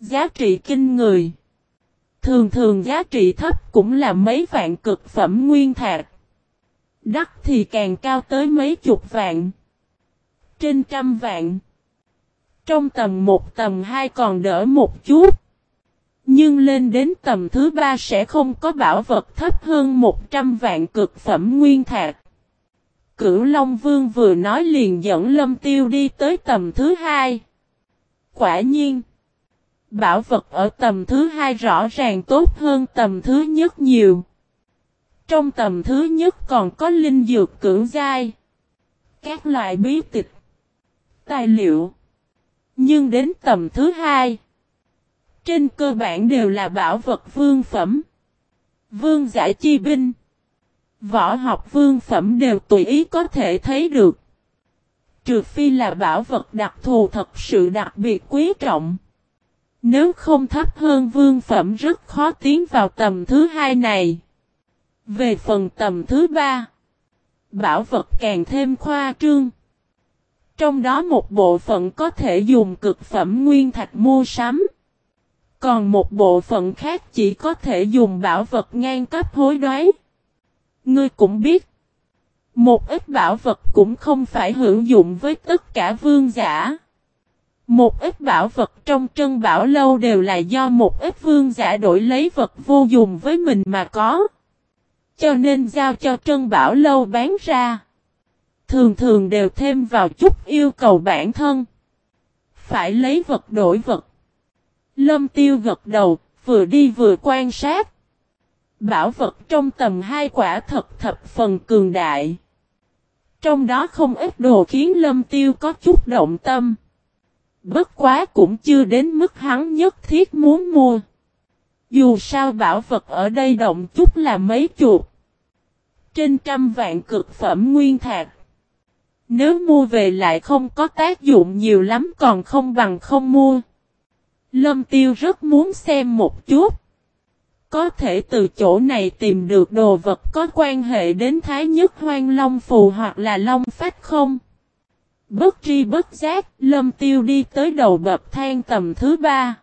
Giá trị kinh người. Thường thường giá trị thấp cũng là mấy vạn cực phẩm nguyên thạch. Đắt thì càng cao tới mấy chục vạn. Trên trăm vạn. Trong tầm một tầm hai còn đỡ một chút. Nhưng lên đến tầm thứ ba sẽ không có bảo vật thấp hơn 100 vạn cực phẩm nguyên thạch. Cửu Long Vương vừa nói liền dẫn Lâm Tiêu đi tới tầm thứ hai. Quả nhiên, bảo vật ở tầm thứ hai rõ ràng tốt hơn tầm thứ nhất nhiều. Trong tầm thứ nhất còn có linh dược cưỡng giai. Các loại bí tịch. Tài liệu. Nhưng đến tầm thứ hai. Trên cơ bản đều là bảo vật vương phẩm. Vương giải chi binh. Võ học vương phẩm đều tùy ý có thể thấy được. Trừ phi là bảo vật đặc thù thật sự đặc biệt quý trọng. Nếu không thấp hơn vương phẩm rất khó tiến vào tầm thứ hai này. Về phần tầm thứ ba, bảo vật càng thêm khoa trương. Trong đó một bộ phận có thể dùng cực phẩm nguyên thạch mua sắm. Còn một bộ phận khác chỉ có thể dùng bảo vật ngang cấp hối đoái. Ngươi cũng biết. Một ít bảo vật cũng không phải hữu dụng với tất cả vương giả. Một ít bảo vật trong trân bảo lâu đều là do một ít vương giả đổi lấy vật vô dụng với mình mà có. Cho nên giao cho Trân Bảo Lâu bán ra. thường thường đều thêm vào chút yêu cầu bản thân. Phải lấy vật đổi vật. Lâm tiêu gật đầu, vừa đi vừa quan sát. Bảo vật trong tầm hai quả thật thập phần cường đại. Trong đó không ít đồ khiến lâm tiêu có chút động tâm. Bất quá cũng chưa đến mức hắn nhất thiết muốn mua. Dù sao bảo vật ở đây động chút là mấy chuột. Trên trăm vạn cực phẩm nguyên thạc. Nếu mua về lại không có tác dụng nhiều lắm còn không bằng không mua. Lâm Tiêu rất muốn xem một chút. Có thể từ chỗ này tìm được đồ vật có quan hệ đến Thái Nhất Hoang Long Phù hoặc là Long Phách không? Bất tri bất giác, Lâm Tiêu đi tới đầu bậc thang tầm thứ ba.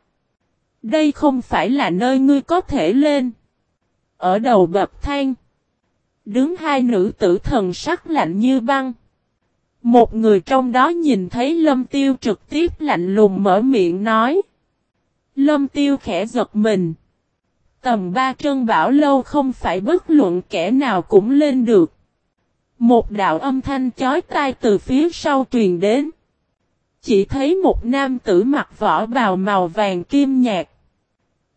Đây không phải là nơi ngươi có thể lên. Ở đầu bậc thang. Đứng hai nữ tử thần sắc lạnh như băng. Một người trong đó nhìn thấy Lâm Tiêu trực tiếp lạnh lùng mở miệng nói. Lâm Tiêu khẽ giật mình. Tầm ba trân bảo lâu không phải bất luận kẻ nào cũng lên được. Một đạo âm thanh chói tai từ phía sau truyền đến. Chỉ thấy một nam tử mặc vỏ bào màu vàng kim nhạt.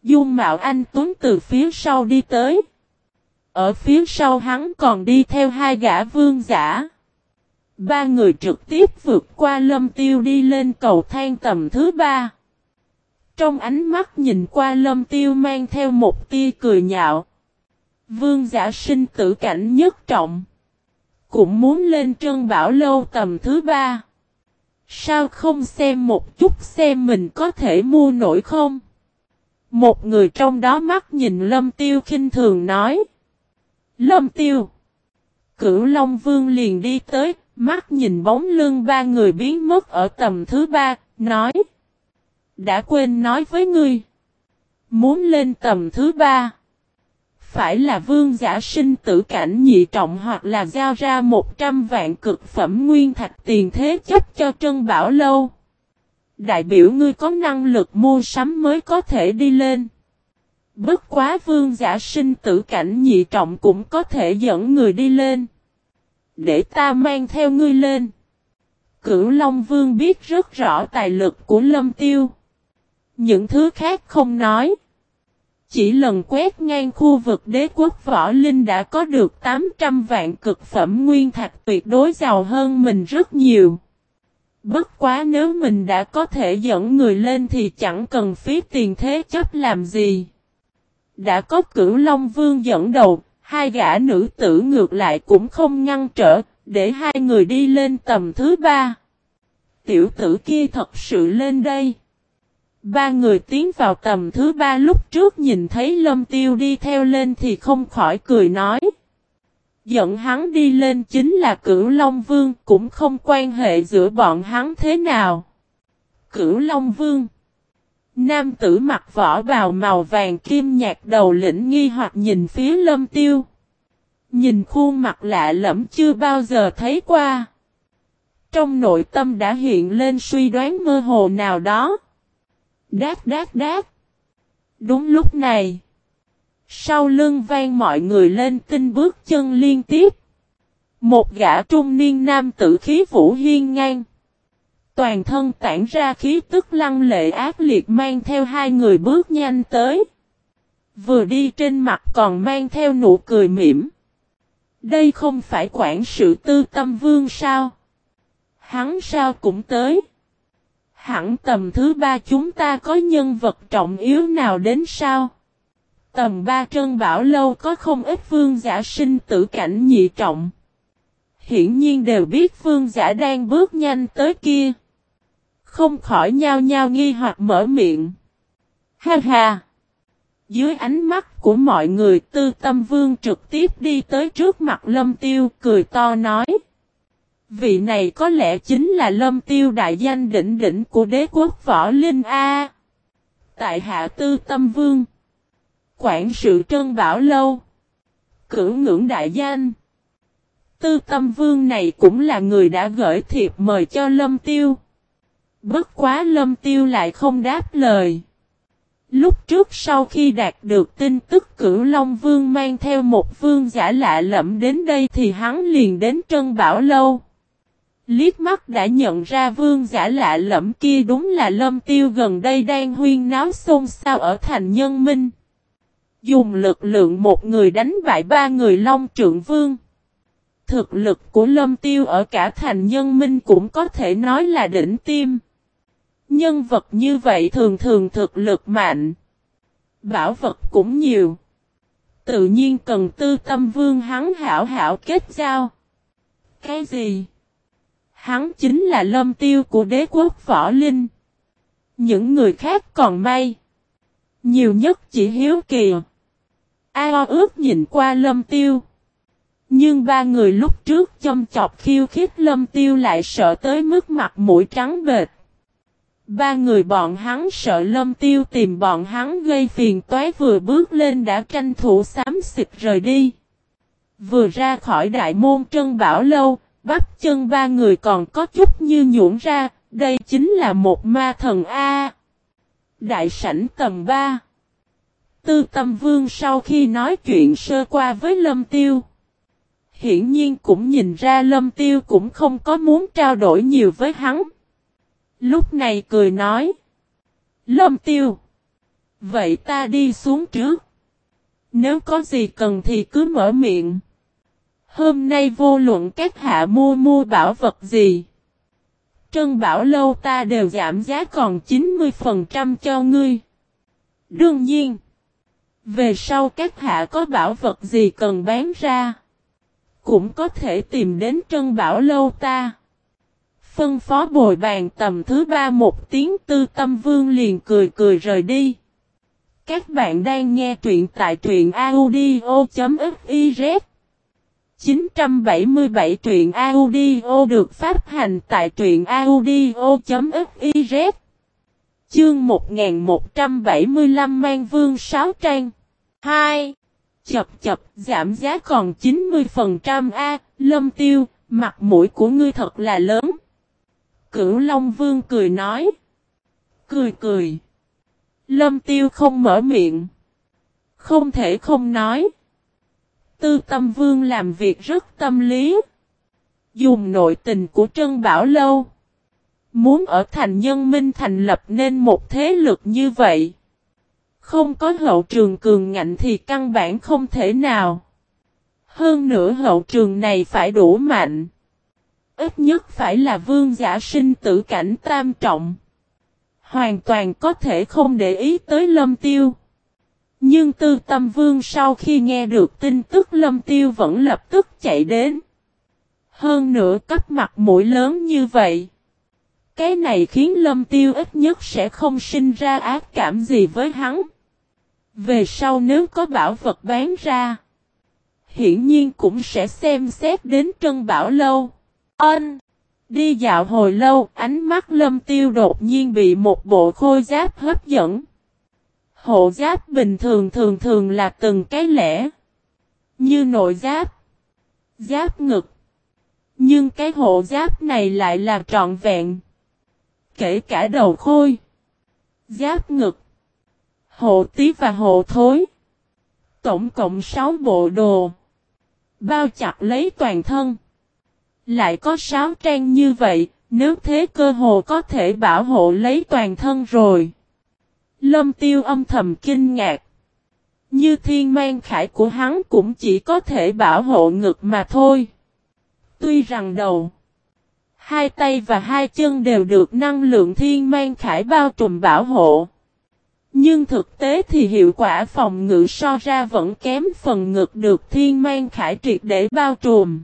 Dung mạo anh Tuấn từ phía sau đi tới. Ở phía sau hắn còn đi theo hai gã vương giả. Ba người trực tiếp vượt qua lâm tiêu đi lên cầu thang tầm thứ ba. Trong ánh mắt nhìn qua lâm tiêu mang theo một tia cười nhạo. Vương giả sinh tử cảnh nhất trọng. Cũng muốn lên trân bảo lâu tầm thứ ba. Sao không xem một chút xem mình có thể mua nổi không? Một người trong đó mắt nhìn lâm tiêu khinh thường nói. Lâm tiêu. Cửu Long Vương liền đi tới, mắt nhìn bóng lưng ba người biến mất ở tầm thứ ba, nói. Đã quên nói với ngươi. Muốn lên tầm thứ ba. Phải là vương giả sinh tử cảnh nhị trọng hoặc là giao ra 100 vạn cực phẩm nguyên thạch tiền thế chấp cho Trân Bảo Lâu. Đại biểu ngươi có năng lực mua sắm mới có thể đi lên. Bất quá vương giả sinh tử cảnh nhị trọng cũng có thể dẫn người đi lên. Để ta mang theo ngươi lên. Cửu Long Vương biết rất rõ tài lực của Lâm Tiêu. Những thứ khác không nói. Chỉ lần quét ngang khu vực đế quốc võ linh đã có được 800 vạn cực phẩm nguyên thạch tuyệt đối giàu hơn mình rất nhiều. Bất quá nếu mình đã có thể dẫn người lên thì chẳng cần phí tiền thế chấp làm gì. Đã có cửu Long Vương dẫn đầu, hai gã nữ tử ngược lại cũng không ngăn trở, để hai người đi lên tầm thứ ba. Tiểu tử kia thật sự lên đây. Ba người tiến vào tầm thứ ba lúc trước nhìn thấy lâm tiêu đi theo lên thì không khỏi cười nói. Dẫn hắn đi lên chính là cửu Long Vương, cũng không quan hệ giữa bọn hắn thế nào. Cửu Long Vương Nam tử mặc vỏ bào màu vàng kim nhạt đầu lĩnh nghi hoặc nhìn phía lâm tiêu. Nhìn khuôn mặt lạ lẫm chưa bao giờ thấy qua. Trong nội tâm đã hiện lên suy đoán mơ hồ nào đó. Đáp đáp đáp. Đúng lúc này. Sau lưng vang mọi người lên tinh bước chân liên tiếp. Một gã trung niên nam tử khí vũ hiên ngang. Toàn thân tản ra khí tức lăng lệ ác liệt mang theo hai người bước nhanh tới. Vừa đi trên mặt còn mang theo nụ cười mỉm. Đây không phải quản sự tư tâm vương sao? Hắn sao cũng tới. Hẳn tầm thứ ba chúng ta có nhân vật trọng yếu nào đến sao? Tầm ba trân bảo lâu có không ít vương giả sinh tử cảnh nhị trọng. Hiển nhiên đều biết vương giả đang bước nhanh tới kia. Không khỏi nhao nhao nghi hoặc mở miệng. Ha ha! Dưới ánh mắt của mọi người, tư tâm vương trực tiếp đi tới trước mặt lâm tiêu, cười to nói. Vị này có lẽ chính là lâm tiêu đại danh đỉnh đỉnh của đế quốc võ linh A. Tại hạ tư tâm vương. Quản sự trân bảo lâu. Cửu ngưỡng đại danh. Tư tâm vương này cũng là người đã gửi thiệp mời cho lâm tiêu. Bất quá lâm tiêu lại không đáp lời. Lúc trước sau khi đạt được tin tức cửu Long Vương mang theo một vương giả lạ lẫm đến đây thì hắn liền đến Trân Bảo Lâu. Liếc mắt đã nhận ra vương giả lạ lẫm kia đúng là lâm tiêu gần đây đang huyên náo xôn xao ở thành nhân minh. Dùng lực lượng một người đánh bại ba người long trượng vương. Thực lực của lâm tiêu ở cả thành nhân minh cũng có thể nói là đỉnh tim. Nhân vật như vậy thường thường thực lực mạnh. Bảo vật cũng nhiều. Tự nhiên cần tư tâm vương hắn hảo hảo kết giao. Cái gì? Hắn chính là lâm tiêu của đế quốc võ linh. Những người khác còn may. Nhiều nhất chỉ hiếu kỳ. A ước nhìn qua lâm tiêu. Nhưng ba người lúc trước châm chọc khiêu khích lâm tiêu lại sợ tới mức mặt mũi trắng bệt. Ba người bọn hắn sợ lâm tiêu tìm bọn hắn gây phiền toái vừa bước lên đã tranh thủ xám xịt rời đi. Vừa ra khỏi đại môn trân bảo lâu, bắp chân ba người còn có chút như nhũn ra, đây chính là một ma thần A. Đại sảnh tầm 3 Tư tâm vương sau khi nói chuyện sơ qua với lâm tiêu. Hiển nhiên cũng nhìn ra lâm tiêu cũng không có muốn trao đổi nhiều với hắn. Lúc này cười nói. Lâm tiêu. Vậy ta đi xuống trước. Nếu có gì cần thì cứ mở miệng. Hôm nay vô luận các hạ mua mua bảo vật gì. Trân bảo lâu ta đều giảm giá còn 90% cho ngươi. Đương nhiên. Về sau các hạ có bảo vật gì cần bán ra. Cũng có thể tìm đến trân bảo lâu ta. Phân phó bồi bàn tầm thứ ba một tiếng tư tâm vương liền cười cười rời đi. Các bạn đang nghe truyện tại truyện audio.fif 977 truyện audio được phát hành tại truyện audio.fiz Chương 1175 mang vương 6 trang 2. Chập chập giảm giá còn 90% A, lâm tiêu, mặt mũi của ngươi thật là lớn. Cửu Long Vương cười nói. Cười cười. Lâm tiêu không mở miệng. Không thể không nói. Tư tâm vương làm việc rất tâm lý. Dùng nội tình của Trân Bảo Lâu. Muốn ở thành nhân minh thành lập nên một thế lực như vậy. Không có hậu trường cường ngạnh thì căn bản không thể nào. Hơn nữa hậu trường này phải đủ mạnh. Ít nhất phải là vương giả sinh tử cảnh tam trọng. Hoàn toàn có thể không để ý tới lâm tiêu. Nhưng tư tâm vương sau khi nghe được tin tức lâm tiêu vẫn lập tức chạy đến. Hơn nữa cấp mặt mũi lớn như vậy. Cái này khiến lâm tiêu ít nhất sẽ không sinh ra ác cảm gì với hắn. Về sau nếu có bảo vật bán ra. Hiển nhiên cũng sẽ xem xét đến trân bảo lâu. Ân. Đi dạo hồi lâu, ánh mắt lâm tiêu đột nhiên bị một bộ khôi giáp hấp dẫn. Hộ giáp bình thường thường thường là từng cái lẻ. Như nội giáp. Giáp ngực. Nhưng cái hộ giáp này lại là trọn vẹn. Kể cả đầu khôi. Giáp ngực. Hộ tí và hộ thối. Tổng cộng 6 bộ đồ. Bao chặt lấy toàn thân. Lại có 6 trang như vậy, nếu thế cơ hồ có thể bảo hộ lấy toàn thân rồi. Lâm tiêu âm thầm kinh ngạc. Như thiên mang khải của hắn cũng chỉ có thể bảo hộ ngực mà thôi. Tuy rằng đầu, hai tay và hai chân đều được năng lượng thiên mang khải bao trùm bảo hộ. Nhưng thực tế thì hiệu quả phòng ngự so ra vẫn kém phần ngực được thiên mang khải triệt để bao trùm.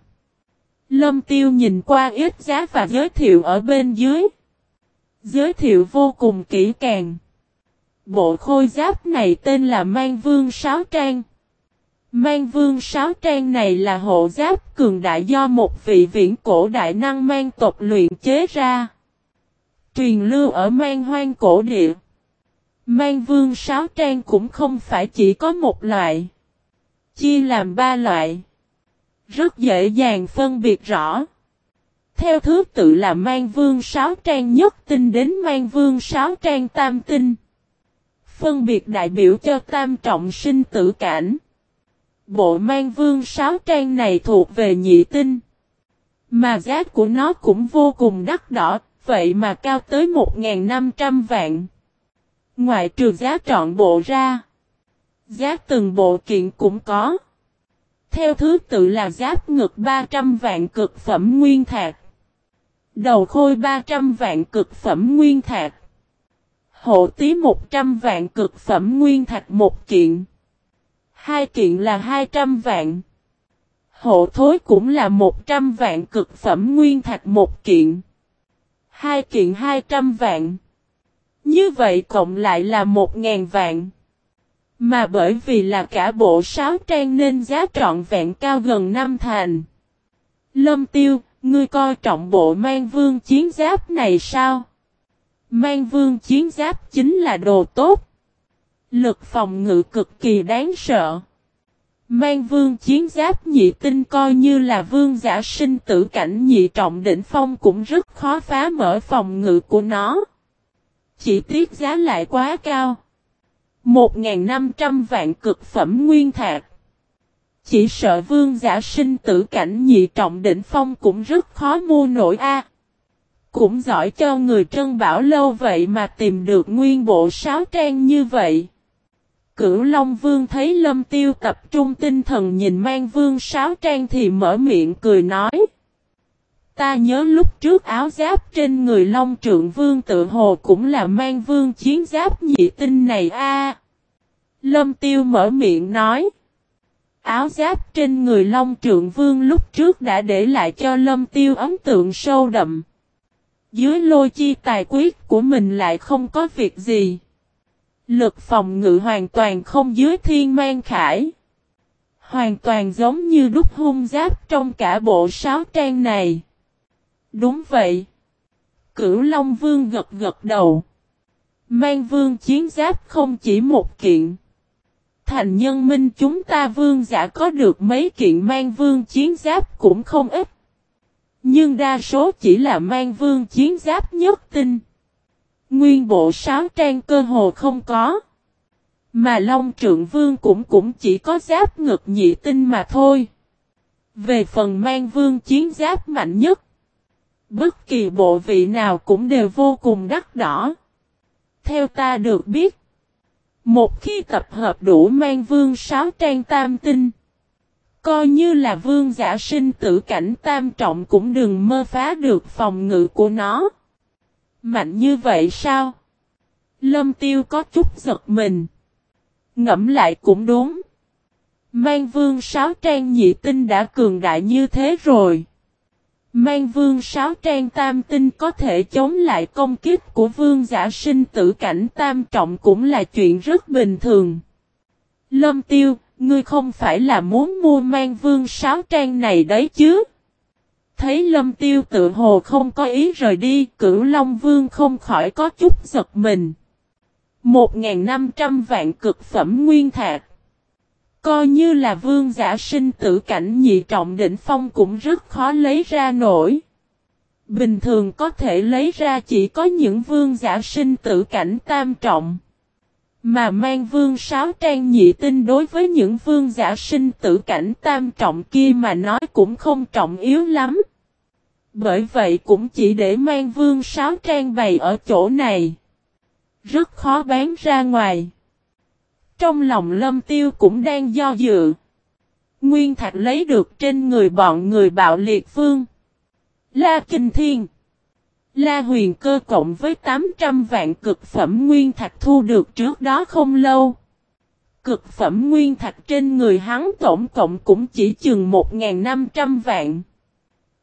Lâm tiêu nhìn qua ít giá và giới thiệu ở bên dưới. Giới thiệu vô cùng kỹ càng. Bộ khôi giáp này tên là Mang Vương Sáo Trang. Mang Vương Sáo Trang này là hộ giáp cường đại do một vị viễn cổ đại năng mang tộc luyện chế ra. Truyền lưu ở mang hoang cổ địa. Mang Vương Sáo Trang cũng không phải chỉ có một loại. Chia làm ba loại. Rất dễ dàng phân biệt rõ. Theo thứ tự là mang vương sáo trang nhất tinh đến mang vương sáo trang tam tinh. Phân biệt đại biểu cho tam trọng sinh tử cảnh. Bộ mang vương sáu trang này thuộc về nhị tinh. Mà giá của nó cũng vô cùng đắt đỏ, vậy mà cao tới 1.500 vạn. Ngoại trừ giá trọn bộ ra, giá từng bộ kiện cũng có. Theo thứ tự là giáp ngực 300 vạn cực phẩm nguyên thạch. Đầu khôi 300 vạn cực phẩm nguyên thạch. Hộ tí 100 vạn cực phẩm nguyên thạch một kiện. Hai kiện là 200 vạn. Hộ thối cũng là 100 vạn cực phẩm nguyên thạch một kiện. Hai kiện 200 vạn. Như vậy cộng lại là 1.000 vạn. Mà bởi vì là cả bộ sáo trang nên giá trọn vẹn cao gần năm thành. Lâm tiêu, ngươi coi trọng bộ mang vương chiến giáp này sao? Mang vương chiến giáp chính là đồ tốt. Lực phòng ngự cực kỳ đáng sợ. Mang vương chiến giáp nhị tinh coi như là vương giả sinh tử cảnh nhị trọng đỉnh phong cũng rất khó phá mở phòng ngự của nó. Chỉ tiếc giá lại quá cao. 1.500 vạn cực phẩm nguyên thạc. Chỉ sợ vương giả sinh tử cảnh nhị trọng đỉnh phong cũng rất khó mua nổi a. Cũng giỏi cho người trân bảo lâu vậy mà tìm được nguyên bộ sáo trang như vậy. Cửu Long Vương thấy Lâm Tiêu tập trung tinh thần nhìn mang vương sáo trang thì mở miệng cười nói. Ta nhớ lúc trước áo giáp trên người Long Trượng Vương tự hồ cũng là mang vương chiến giáp nhị tinh này a. Lâm Tiêu mở miệng nói. Áo giáp trên người Long Trượng Vương lúc trước đã để lại cho Lâm Tiêu ấn tượng sâu đậm. Dưới lôi chi tài quyết của mình lại không có việc gì. Lực phòng ngự hoàn toàn không dưới thiên mang khải. Hoàn toàn giống như đúc hung giáp trong cả bộ sáu trang này. Đúng vậy. Cửu Long Vương gật gật đầu. Mang vương chiến giáp không chỉ một kiện. Thành nhân minh chúng ta vương giả có được mấy kiện mang vương chiến giáp cũng không ít. Nhưng đa số chỉ là mang vương chiến giáp nhất tinh. Nguyên bộ sáu trang cơ hồ không có. Mà Long Trượng Vương cũng cũng chỉ có giáp ngực nhị tinh mà thôi. Về phần mang vương chiến giáp mạnh nhất. Bất kỳ bộ vị nào cũng đều vô cùng đắt đỏ. Theo ta được biết. Một khi tập hợp đủ mang vương sáu trang tam tinh. Coi như là vương giả sinh tử cảnh tam trọng cũng đừng mơ phá được phòng ngự của nó. Mạnh như vậy sao? Lâm tiêu có chút giật mình. Ngẫm lại cũng đúng. Mang vương sáu trang nhị tinh đã cường đại như thế rồi. Mang vương sáu trang tam tinh có thể chống lại công kích của vương giả sinh tử cảnh tam trọng cũng là chuyện rất bình thường. Lâm tiêu, ngươi không phải là muốn mua mang vương sáo trang này đấy chứ? Thấy lâm tiêu tự hồ không có ý rời đi, cửu Long Vương không khỏi có chút giật mình. 1.500 vạn cực phẩm nguyên thạc. Coi như là vương giả sinh tử cảnh nhị trọng đỉnh phong cũng rất khó lấy ra nổi. Bình thường có thể lấy ra chỉ có những vương giả sinh tử cảnh tam trọng. Mà mang vương sáu trang nhị tinh đối với những vương giả sinh tử cảnh tam trọng kia mà nói cũng không trọng yếu lắm. Bởi vậy cũng chỉ để mang vương sáu trang bày ở chỗ này. Rất khó bán ra ngoài. Trong lòng lâm tiêu cũng đang do dự. Nguyên thạch lấy được trên người bọn người bạo liệt vương. La Kinh Thiên. La huyền cơ cộng với 800 vạn cực phẩm nguyên thạch thu được trước đó không lâu. Cực phẩm nguyên thạch trên người hắn tổng cộng cũng chỉ chừng 1.500 vạn.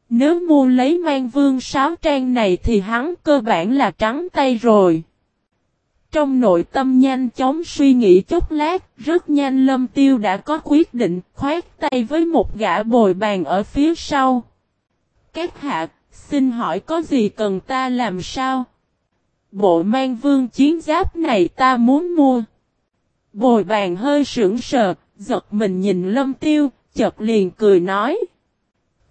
Nếu mua lấy mang vương sáo trang này thì hắn cơ bản là trắng tay rồi. Trong nội tâm nhanh chóng suy nghĩ chốc lát, rất nhanh lâm tiêu đã có quyết định khoát tay với một gã bồi bàn ở phía sau. Các hạ, xin hỏi có gì cần ta làm sao? Bộ mang vương chiến giáp này ta muốn mua. Bồi bàn hơi sững sờ, giật mình nhìn lâm tiêu, chợt liền cười nói.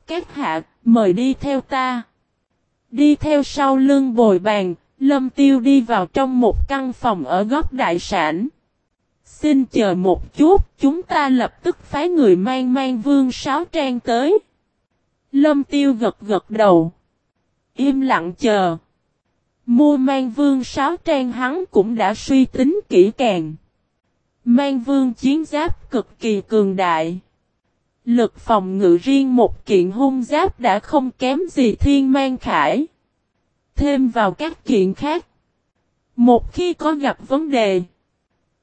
Các hạ, mời đi theo ta. Đi theo sau lưng bồi bàn, lâm tiêu đi vào trong một căn phòng ở góc đại sản. Xin chờ một chút, chúng ta lập tức phái người mang mang vương sáo trang tới. Lâm tiêu gật gật đầu. Im lặng chờ. Mua mang vương sáu trang hắn cũng đã suy tính kỹ càng. Mang vương chiến giáp cực kỳ cường đại. Lực phòng ngự riêng một kiện hung giáp đã không kém gì thiên mang khải. Thêm vào các kiện khác. Một khi có gặp vấn đề.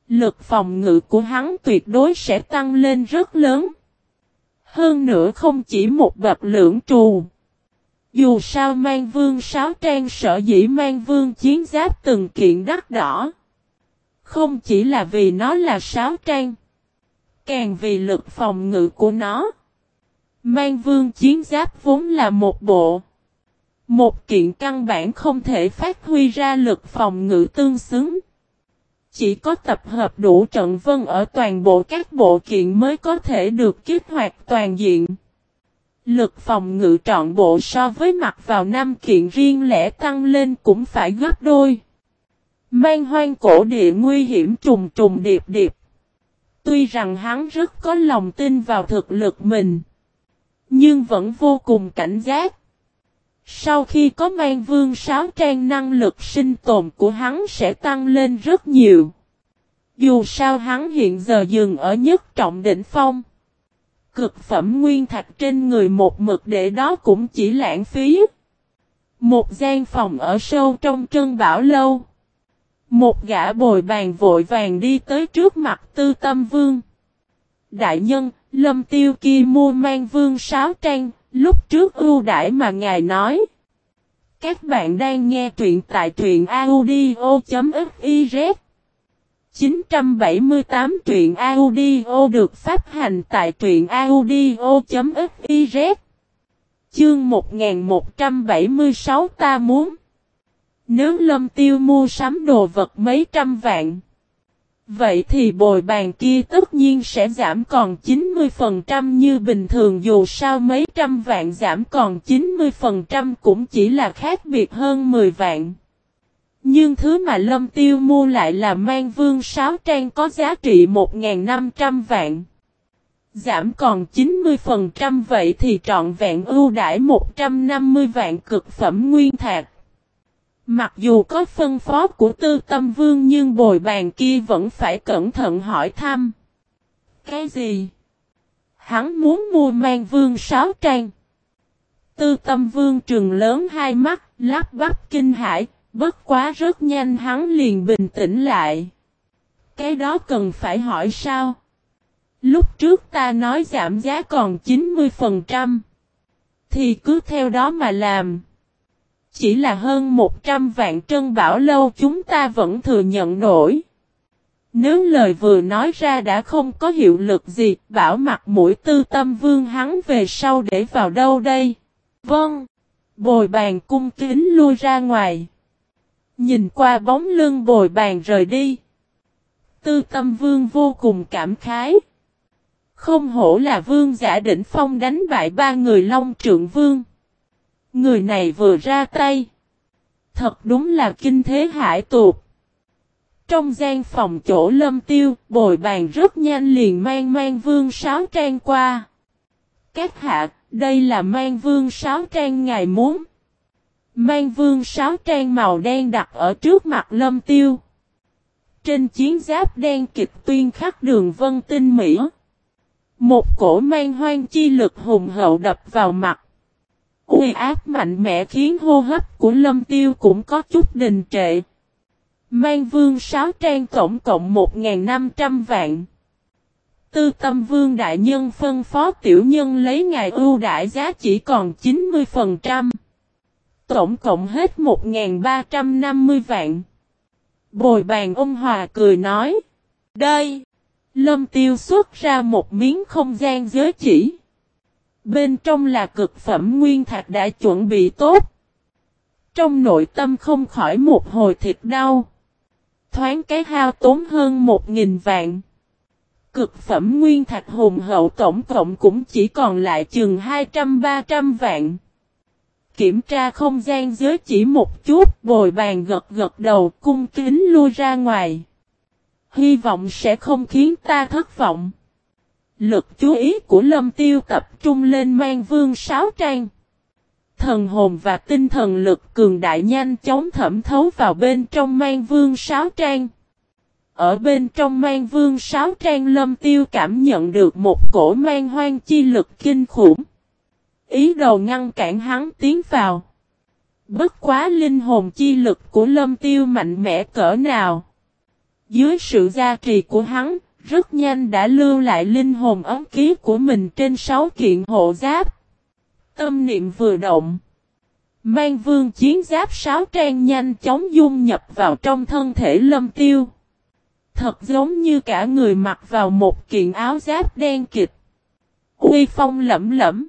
Lực phòng ngự của hắn tuyệt đối sẽ tăng lên rất lớn. Hơn nữa không chỉ một bậc lưỡng trù. Dù sao mang vương sáo trang sở dĩ mang vương chiến giáp từng kiện đắt đỏ. Không chỉ là vì nó là sáo trang. Càng vì lực phòng ngự của nó. Mang vương chiến giáp vốn là một bộ. Một kiện căn bản không thể phát huy ra lực phòng ngự tương xứng. Chỉ có tập hợp đủ trận vân ở toàn bộ các bộ kiện mới có thể được kích hoạt toàn diện. Lực phòng ngự trọn bộ so với mặt vào năm kiện riêng lẻ tăng lên cũng phải gấp đôi. Mang hoang cổ địa nguy hiểm trùng trùng điệp điệp. Tuy rằng hắn rất có lòng tin vào thực lực mình. Nhưng vẫn vô cùng cảnh giác. Sau khi có mang vương sáo trang năng lực sinh tồn của hắn sẽ tăng lên rất nhiều. Dù sao hắn hiện giờ dừng ở nhất trọng đỉnh phong. Cực phẩm nguyên thạch trên người một mực để đó cũng chỉ lãng phí. Một gian phòng ở sâu trong trân bảo lâu. Một gã bồi bàn vội vàng đi tới trước mặt tư tâm vương. Đại nhân, lâm tiêu kia mua mang vương sáo trang, lúc trước ưu đãi mà ngài nói. Các bạn đang nghe truyện tại truyện audio.fiz 978 truyện audio được phát hành tại truyện audio.fiz Chương 1176 ta muốn. Nếu lâm tiêu mua sắm đồ vật mấy trăm vạn Vậy thì bồi bàn kia tất nhiên sẽ giảm còn 90% như bình thường, dù sao mấy trăm vạn giảm còn 90% cũng chỉ là khác biệt hơn 10 vạn. Nhưng thứ mà Lâm Tiêu mua lại là mang vương sáo trang có giá trị 1.500 vạn. Giảm còn 90% vậy thì trọn vẹn ưu đãi 150 vạn cực phẩm nguyên thạc. Mặc dù có phân phó của tư tâm vương nhưng bồi bàn kia vẫn phải cẩn thận hỏi thăm. Cái gì? Hắn muốn mua mang vương sáu trang. Tư tâm vương trừng lớn hai mắt, lắp bắp kinh hãi, bất quá rất nhanh hắn liền bình tĩnh lại. Cái đó cần phải hỏi sao? Lúc trước ta nói giảm giá còn 90%. Thì cứ theo đó mà làm. Chỉ là hơn 100 vạn trân bảo lâu chúng ta vẫn thừa nhận nổi. Nếu lời vừa nói ra đã không có hiệu lực gì, bảo mặt mũi tư tâm vương hắn về sau để vào đâu đây? Vâng. Bồi bàn cung kính lui ra ngoài. Nhìn qua bóng lưng bồi bàn rời đi. Tư tâm vương vô cùng cảm khái. Không hổ là vương giả đỉnh phong đánh bại ba người long trượng vương. Người này vừa ra tay. Thật đúng là kinh thế hải tuột. Trong gian phòng chỗ lâm tiêu, bồi bàn rất nhanh liền mang mang vương sáo trang qua. Các hạ, đây là mang vương sáo trang ngài muốn. Mang vương sáo trang màu đen đặt ở trước mặt lâm tiêu. Trên chiến giáp đen kịch tuyên khắc đường vân tinh mỹ. Một cổ mang hoang chi lực hùng hậu đập vào mặt. Uy ác mạnh mẽ khiến hô hấp của lâm tiêu cũng có chút đình trệ. Mang vương sáu trang tổng cộng 1.500 vạn. Tư tâm vương đại nhân phân phó tiểu nhân lấy ngài ưu đại giá chỉ còn 90%. Tổng cộng hết 1.350 vạn. Bồi bàn ông Hòa cười nói. Đây. Lâm tiêu xuất ra một miếng không gian giới chỉ. Bên trong là cực phẩm nguyên thạch đã chuẩn bị tốt. Trong nội tâm không khỏi một hồi thịt đau. Thoáng cái hao tốn hơn một nghìn vạn. Cực phẩm nguyên thạch hùng hậu tổng cộng cũng chỉ còn lại chừng 200-300 vạn. Kiểm tra không gian giới chỉ một chút, bồi bàn gật gật đầu cung kính lui ra ngoài. Hy vọng sẽ không khiến ta thất vọng. Lực chú ý của Lâm Tiêu tập trung lên mang vương sáu trang. Thần hồn và tinh thần lực cường đại nhanh chóng thẩm thấu vào bên trong mang vương sáu trang. Ở bên trong mang vương sáu trang lâm tiêu cảm nhận được một cổ mang hoang chi lực kinh khủng. Ý đồ ngăn cản hắn tiến vào. Bất quá linh hồn chi lực của lâm tiêu mạnh mẽ cỡ nào. Dưới sự gia trì của hắn, rất nhanh đã lưu lại linh hồn ấm ký của mình trên sáu kiện hộ giáp. Tâm niệm vừa động. Mang vương chiến giáp sáu trang nhanh chóng dung nhập vào trong thân thể lâm tiêu. Thật giống như cả người mặc vào một kiện áo giáp đen kịch. Uy phong lẫm lẫm.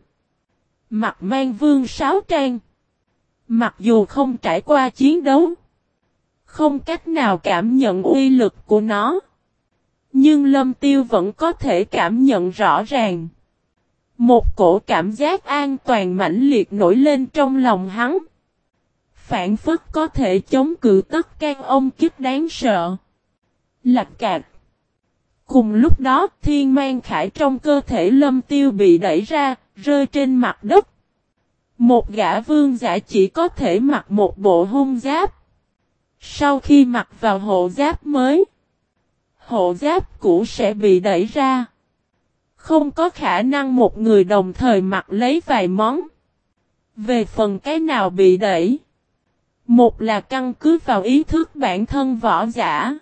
Mặt mang vương sáu trang. Mặc dù không trải qua chiến đấu. Không cách nào cảm nhận uy lực của nó. Nhưng lâm tiêu vẫn có thể cảm nhận rõ ràng. Một cổ cảm giác an toàn mãnh liệt nổi lên trong lòng hắn. Phản phức có thể chống cự tất cả ông kiếp đáng sợ. Lạc cạc. Cùng lúc đó thiên mang khải trong cơ thể lâm tiêu bị đẩy ra, rơi trên mặt đất. Một gã vương giả chỉ có thể mặc một bộ hung giáp. Sau khi mặc vào hộ giáp mới, hộ giáp cũ sẽ bị đẩy ra. Không có khả năng một người đồng thời mặc lấy vài món. Về phần cái nào bị đẩy. Một là căn cứ vào ý thức bản thân võ giả.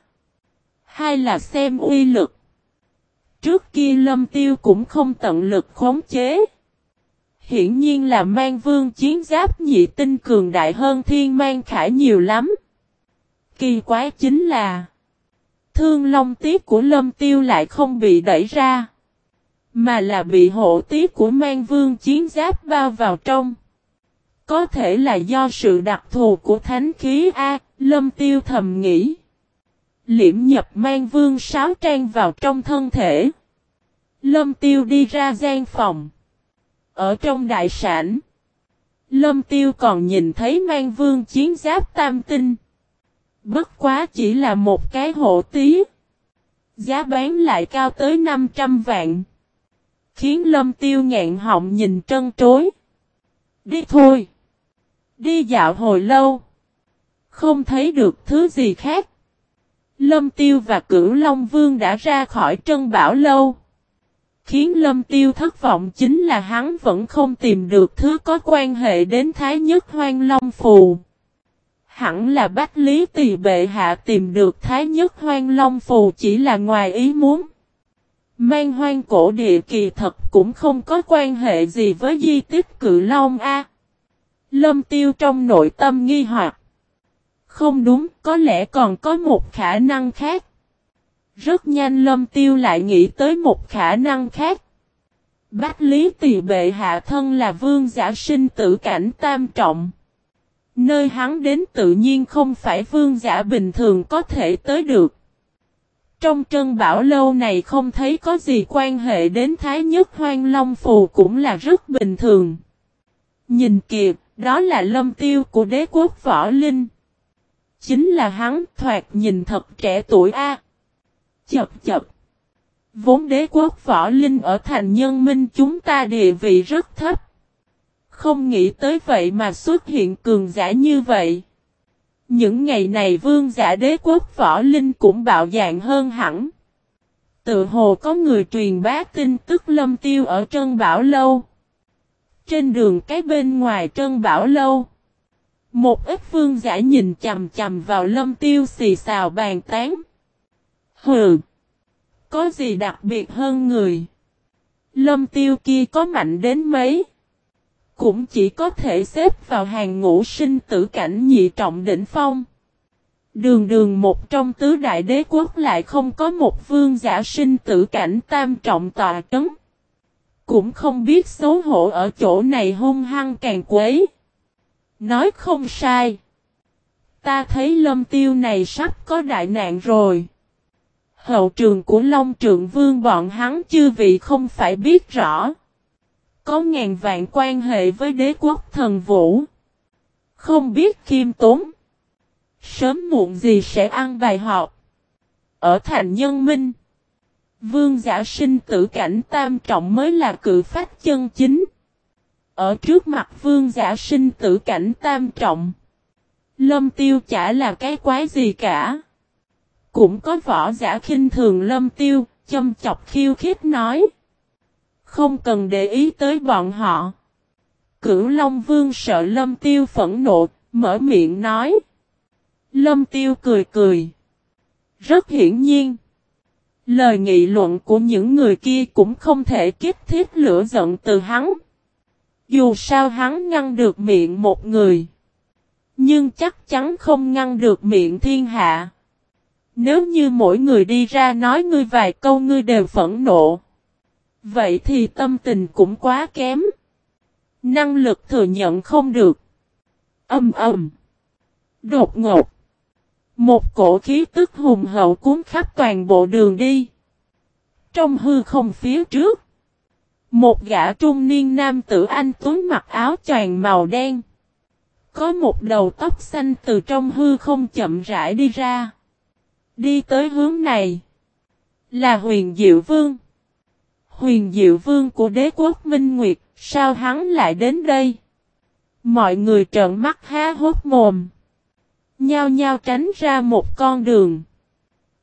Hai là xem uy lực. Trước kia lâm tiêu cũng không tận lực khống chế. Hiển nhiên là mang vương chiến giáp nhị tinh cường đại hơn thiên mang khải nhiều lắm. Kỳ quái chính là Thương long tiếp của lâm tiêu lại không bị đẩy ra. Mà là bị hộ tiếp của mang vương chiến giáp bao vào trong. Có thể là do sự đặc thù của thánh khí A, lâm tiêu thầm nghĩ. Liễm nhập mang vương sáo trang vào trong thân thể. Lâm tiêu đi ra gian phòng. Ở trong đại sản. Lâm tiêu còn nhìn thấy mang vương chiến giáp tam tinh. Bất quá chỉ là một cái hộ tí. Giá bán lại cao tới 500 vạn. Khiến lâm tiêu ngạn họng nhìn trân trối. Đi thôi. Đi dạo hồi lâu. Không thấy được thứ gì khác. Lâm Tiêu và Cửu Long Vương đã ra khỏi Trân Bảo Lâu. Khiến Lâm Tiêu thất vọng chính là hắn vẫn không tìm được thứ có quan hệ đến Thái Nhất Hoang Long Phù. Hẳn là Bách Lý Tỳ Bệ Hạ tìm được Thái Nhất Hoang Long Phù chỉ là ngoài ý muốn. Mang hoang cổ địa kỳ thật cũng không có quan hệ gì với di tích cự long A. Lâm Tiêu trong nội tâm nghi hoặc. Không đúng, có lẽ còn có một khả năng khác. Rất nhanh Lâm Tiêu lại nghĩ tới một khả năng khác. Bách Lý Tỳ Bệ Hạ thân là vương giả sinh tử cảnh tam trọng. Nơi hắn đến tự nhiên không phải vương giả bình thường có thể tới được. Trong trân bảo lâu này không thấy có gì quan hệ đến Thái Nhất Hoang Long Phù cũng là rất bình thường. Nhìn kìa, đó là lâm tiêu của đế quốc võ linh. Chính là hắn thoạt nhìn thật trẻ tuổi a. À. Chập chập. Vốn đế quốc võ linh ở thành nhân minh chúng ta địa vị rất thấp. Không nghĩ tới vậy mà xuất hiện cường giả như vậy. Những ngày này vương giả đế quốc võ linh cũng bạo dạng hơn hẳn. Tự hồ có người truyền bá tin tức lâm tiêu ở Trân Bảo Lâu. Trên đường cái bên ngoài Trân Bảo Lâu. Một ít vương giả nhìn chầm chầm vào lâm tiêu xì xào bàn tán. Hừ! Có gì đặc biệt hơn người? Lâm tiêu kia có mạnh đến mấy? Cũng chỉ có thể xếp vào hàng ngũ sinh tử cảnh nhị trọng đỉnh phong. Đường đường một trong tứ đại đế quốc lại không có một vương giả sinh tử cảnh tam trọng tòa trấn. Cũng không biết xấu hổ ở chỗ này hung hăng càng quấy. Nói không sai. Ta thấy lâm tiêu này sắp có đại nạn rồi. Hậu trường của Long Trượng Vương bọn hắn chư vị không phải biết rõ. Có ngàn vạn quan hệ với đế quốc thần vũ. Không biết kiêm tốn. Sớm muộn gì sẽ ăn bài họp. Ở thành nhân minh. Vương giả sinh tử cảnh tam trọng mới là cự phát chân chính. Ở trước mặt vương giả sinh tử cảnh tam trọng. Lâm tiêu chả là cái quái gì cả. Cũng có võ giả khinh thường lâm tiêu, châm chọc khiêu khích nói. Không cần để ý tới bọn họ. Cửu Long Vương sợ lâm tiêu phẫn nộ, mở miệng nói. Lâm tiêu cười cười. Rất hiển nhiên. Lời nghị luận của những người kia cũng không thể kích thiết lửa giận từ hắn. Dù sao hắn ngăn được miệng một người. Nhưng chắc chắn không ngăn được miệng thiên hạ. Nếu như mỗi người đi ra nói ngươi vài câu ngươi đều phẫn nộ. Vậy thì tâm tình cũng quá kém. Năng lực thừa nhận không được. Âm ầm. Đột ngột. Một cổ khí tức hùng hậu cuốn khắp toàn bộ đường đi. Trong hư không phía trước. Một gã trung niên nam tử anh tuấn mặc áo choàng màu đen. Có một đầu tóc xanh từ trong hư không chậm rãi đi ra. Đi tới hướng này. Là huyền diệu vương. Huyền diệu vương của đế quốc Minh Nguyệt. Sao hắn lại đến đây? Mọi người trợn mắt há hốt mồm. Nhao nhao tránh ra một con đường.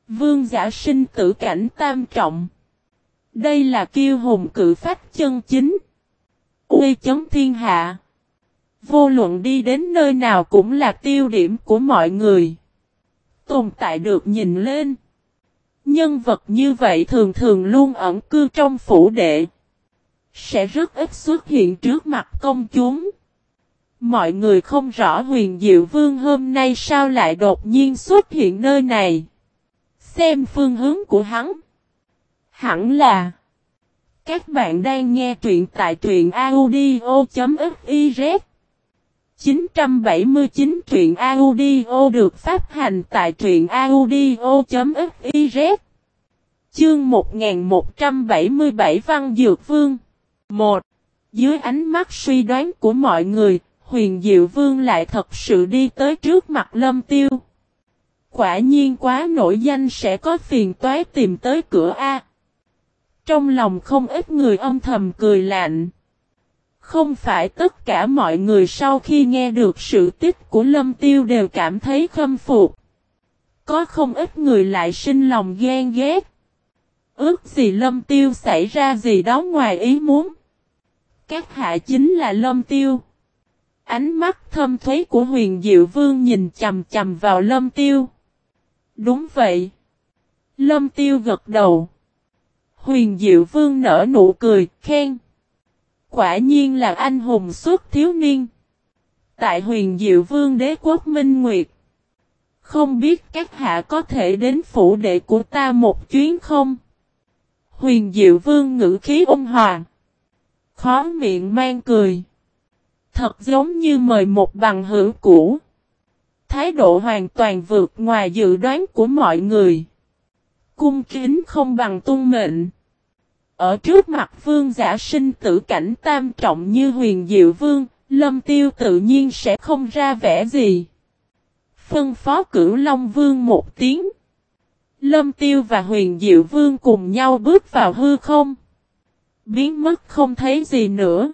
Vương giả sinh tử cảnh tam trọng. Đây là kiêu hùng cử phách chân chính. Uy chấn thiên hạ. Vô luận đi đến nơi nào cũng là tiêu điểm của mọi người. Tồn tại được nhìn lên. Nhân vật như vậy thường thường luôn ẩn cư trong phủ đệ. Sẽ rất ít xuất hiện trước mặt công chúng. Mọi người không rõ huyền diệu vương hôm nay sao lại đột nhiên xuất hiện nơi này. Xem phương hướng của hắn. Hẳn là. Các bạn đang nghe truyện tại truyện audio.fif 979 truyện audio được phát hành tại truyện audio.fiz Chương 1177 Văn Dược Vương 1. Dưới ánh mắt suy đoán của mọi người, huyền diệu vương lại thật sự đi tới trước mặt lâm tiêu. Quả nhiên quá nổi danh sẽ có phiền toái tìm tới cửa A. Trong lòng không ít người âm thầm cười lạnh. Không phải tất cả mọi người sau khi nghe được sự tích của lâm tiêu đều cảm thấy khâm phục. Có không ít người lại sinh lòng ghen ghét. Ước gì lâm tiêu xảy ra gì đó ngoài ý muốn. Các hạ chính là lâm tiêu. Ánh mắt thâm thuế của huyền diệu vương nhìn chầm chầm vào lâm tiêu. Đúng vậy. Lâm tiêu gật đầu. Huyền diệu vương nở nụ cười, khen. Quả nhiên là anh hùng suốt thiếu niên. Tại huyền diệu vương đế quốc Minh Nguyệt. Không biết các hạ có thể đến phủ đệ của ta một chuyến không? Huyền diệu vương ngữ khí ôn hòa. Khó miệng mang cười. Thật giống như mời một bằng hữu cũ. Thái độ hoàn toàn vượt ngoài dự đoán của mọi người. Cung kính không bằng tung mệnh. Ở trước mặt vương giả sinh tử cảnh tam trọng như huyền diệu vương, lâm tiêu tự nhiên sẽ không ra vẻ gì. Phân phó cửu Long Vương một tiếng. Lâm tiêu và huyền diệu vương cùng nhau bước vào hư không biến mất không thấy gì nữa.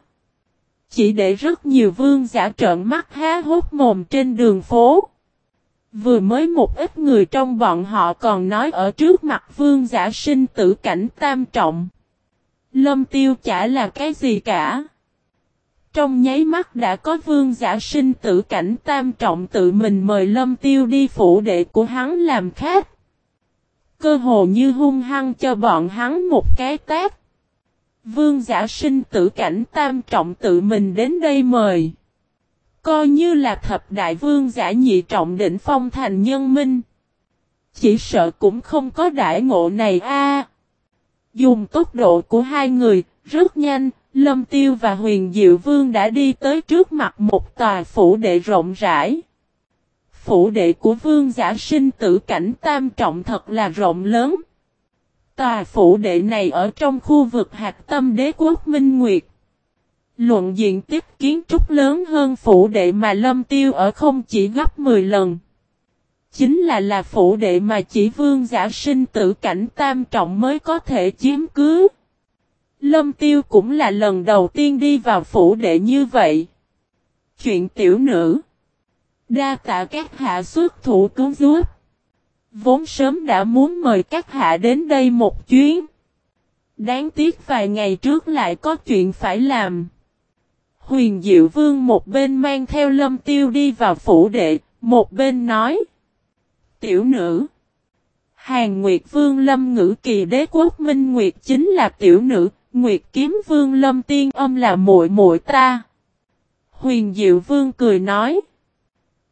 Chỉ để rất nhiều vương giả trợn mắt há hốt mồm trên đường phố. Vừa mới một ít người trong bọn họ còn nói ở trước mặt vương giả sinh tử cảnh tam trọng. Lâm tiêu chả là cái gì cả. Trong nháy mắt đã có vương giả sinh tử cảnh tam trọng tự mình mời lâm tiêu đi phủ đệ của hắn làm khách. Cơ hồ như hung hăng cho bọn hắn một cái tác. Vương giả sinh tử cảnh tam trọng tự mình đến đây mời. Coi như là thập đại vương giả nhị trọng đỉnh phong thành nhân minh. Chỉ sợ cũng không có đại ngộ này a. Dùng tốc độ của hai người, rất nhanh, Lâm Tiêu và Huyền Diệu Vương đã đi tới trước mặt một tòa phủ đệ rộng rãi. Phủ đệ của vương giả sinh tử cảnh tam trọng thật là rộng lớn. Tòa phủ đệ này ở trong khu vực hạt tâm đế quốc Minh Nguyệt. Luận diện tích kiến trúc lớn hơn phủ đệ mà lâm tiêu ở không chỉ gấp 10 lần chính là là phủ đệ mà chỉ vương giả sinh tử cảnh tam trọng mới có thể chiếm cứ. Lâm tiêu cũng là lần đầu tiên đi vào phủ đệ như vậy. Chuyện tiểu nữ. Đa tạ các hạ xuất thủ cứu giúp. Vốn sớm đã muốn mời các hạ đến đây một chuyến. Đáng tiếc vài ngày trước lại có chuyện phải làm. Huyền Diệu Vương một bên mang theo lâm tiêu đi vào phủ đệ, một bên nói. Tiểu nữ. Hàng Nguyệt Vương Lâm Ngữ Kỳ Đế Quốc Minh Nguyệt chính là tiểu nữ, Nguyệt Kiếm Vương Lâm Tiên Âm là muội muội ta. Huyền Diệu Vương cười nói.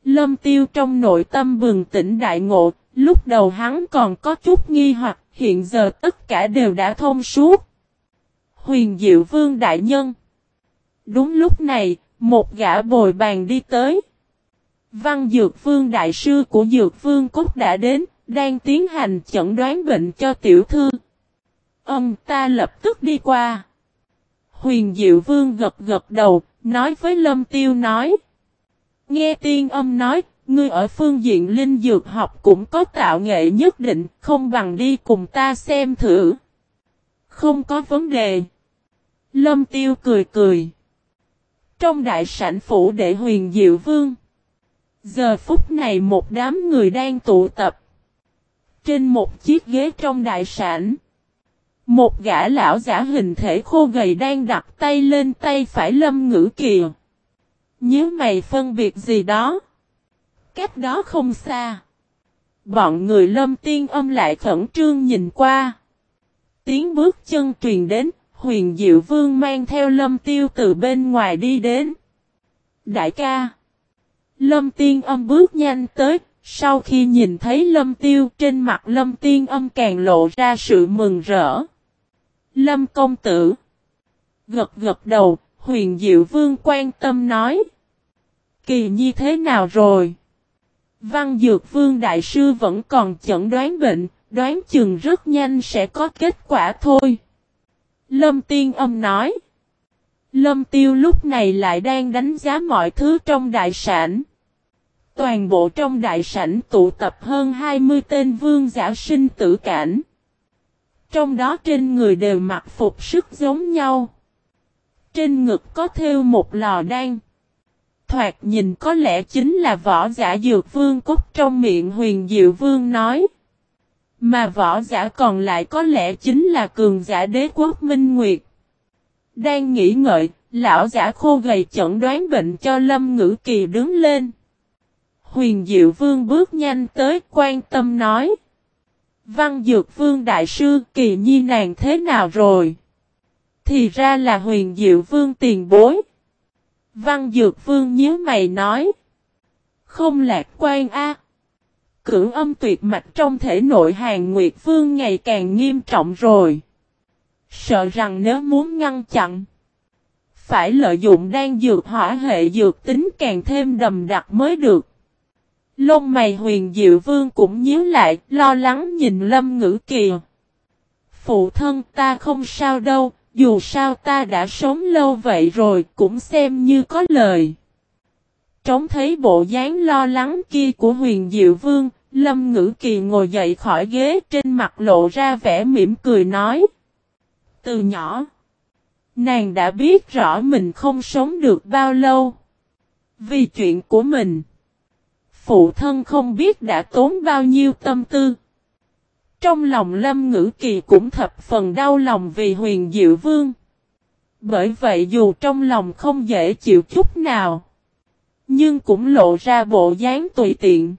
Lâm Tiêu trong nội tâm bừng tỉnh đại ngộ, lúc đầu hắn còn có chút nghi hoặc, hiện giờ tất cả đều đã thông suốt. Huyền Diệu Vương Đại Nhân Đúng lúc này, một gã bồi bàn đi tới. Văn Dược Vương Đại Sư của Dược Vương Cốt đã đến, đang tiến hành chẩn đoán bệnh cho tiểu thư. Ông ta lập tức đi qua. Huyền Diệu Vương gật gật đầu, nói với Lâm Tiêu nói. Nghe tiên âm nói, ngươi ở phương diện linh dược học cũng có tạo nghệ nhất định, không bằng đi cùng ta xem thử. Không có vấn đề. Lâm Tiêu cười cười. Trong đại sảnh phủ đệ huyền diệu vương. Giờ phút này một đám người đang tụ tập. Trên một chiếc ghế trong đại sảnh. Một gã lão giả hình thể khô gầy đang đặt tay lên tay phải lâm ngữ kìa. Nhớ mày phân biệt gì đó. Cách đó không xa. Bọn người lâm tiên âm lại khẩn trương nhìn qua. Tiếng bước chân truyền đến, huyền diệu vương mang theo lâm tiêu từ bên ngoài đi đến. Đại ca. Lâm tiên âm bước nhanh tới, sau khi nhìn thấy lâm tiêu trên mặt lâm tiên âm càng lộ ra sự mừng rỡ. Lâm công tử. Gật gật đầu, huyền diệu vương quan tâm nói. Kỳ nhi thế nào rồi? Văn Dược Vương Đại Sư vẫn còn chẩn đoán bệnh, đoán chừng rất nhanh sẽ có kết quả thôi. Lâm Tiên Âm nói. Lâm Tiêu lúc này lại đang đánh giá mọi thứ trong đại sản. Toàn bộ trong đại sảnh tụ tập hơn 20 tên vương giả sinh tử cảnh. Trong đó trên người đều mặc phục sức giống nhau. Trên ngực có thêu một lò đan. Thoạt nhìn có lẽ chính là võ giả dược vương cốt trong miệng huyền diệu vương nói. Mà võ giả còn lại có lẽ chính là cường giả đế quốc Minh Nguyệt. Đang nghĩ ngợi, lão giả khô gầy chẩn đoán bệnh cho Lâm Ngữ Kỳ đứng lên. Huyền Diệu Vương bước nhanh tới, quan tâm nói. Văn Dược Vương Đại Sư, Kỳ Nhi nàng thế nào rồi? Thì ra là huyền Diệu Vương tiền bối. Văn Dược Vương nhớ mày nói. Không lạc quan a. Cưỡng âm tuyệt mạch trong thể nội hàng Nguyệt Vương ngày càng nghiêm trọng rồi. Sợ rằng nếu muốn ngăn chặn. Phải lợi dụng đang dược hỏa hệ dược tính càng thêm đầm đặc mới được. Lông mày huyền diệu vương cũng nhíu lại, lo lắng nhìn lâm ngữ kỳ. Phụ thân ta không sao đâu, dù sao ta đã sống lâu vậy rồi cũng xem như có lời. Trống thấy bộ dáng lo lắng kia của huyền diệu vương, lâm ngữ kỳ ngồi dậy khỏi ghế trên mặt lộ ra vẻ mỉm cười nói. Từ nhỏ, nàng đã biết rõ mình không sống được bao lâu. Vì chuyện của mình, phụ thân không biết đã tốn bao nhiêu tâm tư. Trong lòng Lâm Ngữ Kỳ cũng thập phần đau lòng vì huyền diệu vương. Bởi vậy dù trong lòng không dễ chịu chút nào. Nhưng cũng lộ ra bộ dáng tùy tiện.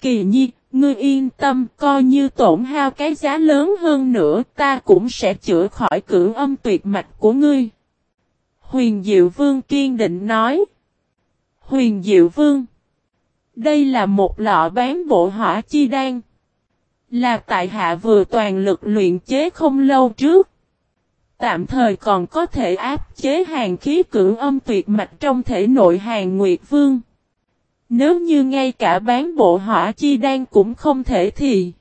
Kỳ nhi, ngươi yên tâm, coi như tổn hao cái giá lớn hơn nữa, ta cũng sẽ chữa khỏi cử âm tuyệt mạch của ngươi. Huyền Diệu Vương kiên định nói. Huyền Diệu Vương. Đây là một lọ bán bộ hỏa chi đan. Là tại hạ vừa toàn lực luyện chế không lâu trước. Tạm thời còn có thể áp chế hàng khí cưỡng âm tuyệt mạch trong thể nội hàng Nguyệt Vương. Nếu như ngay cả bán bộ hỏa chi đan cũng không thể thì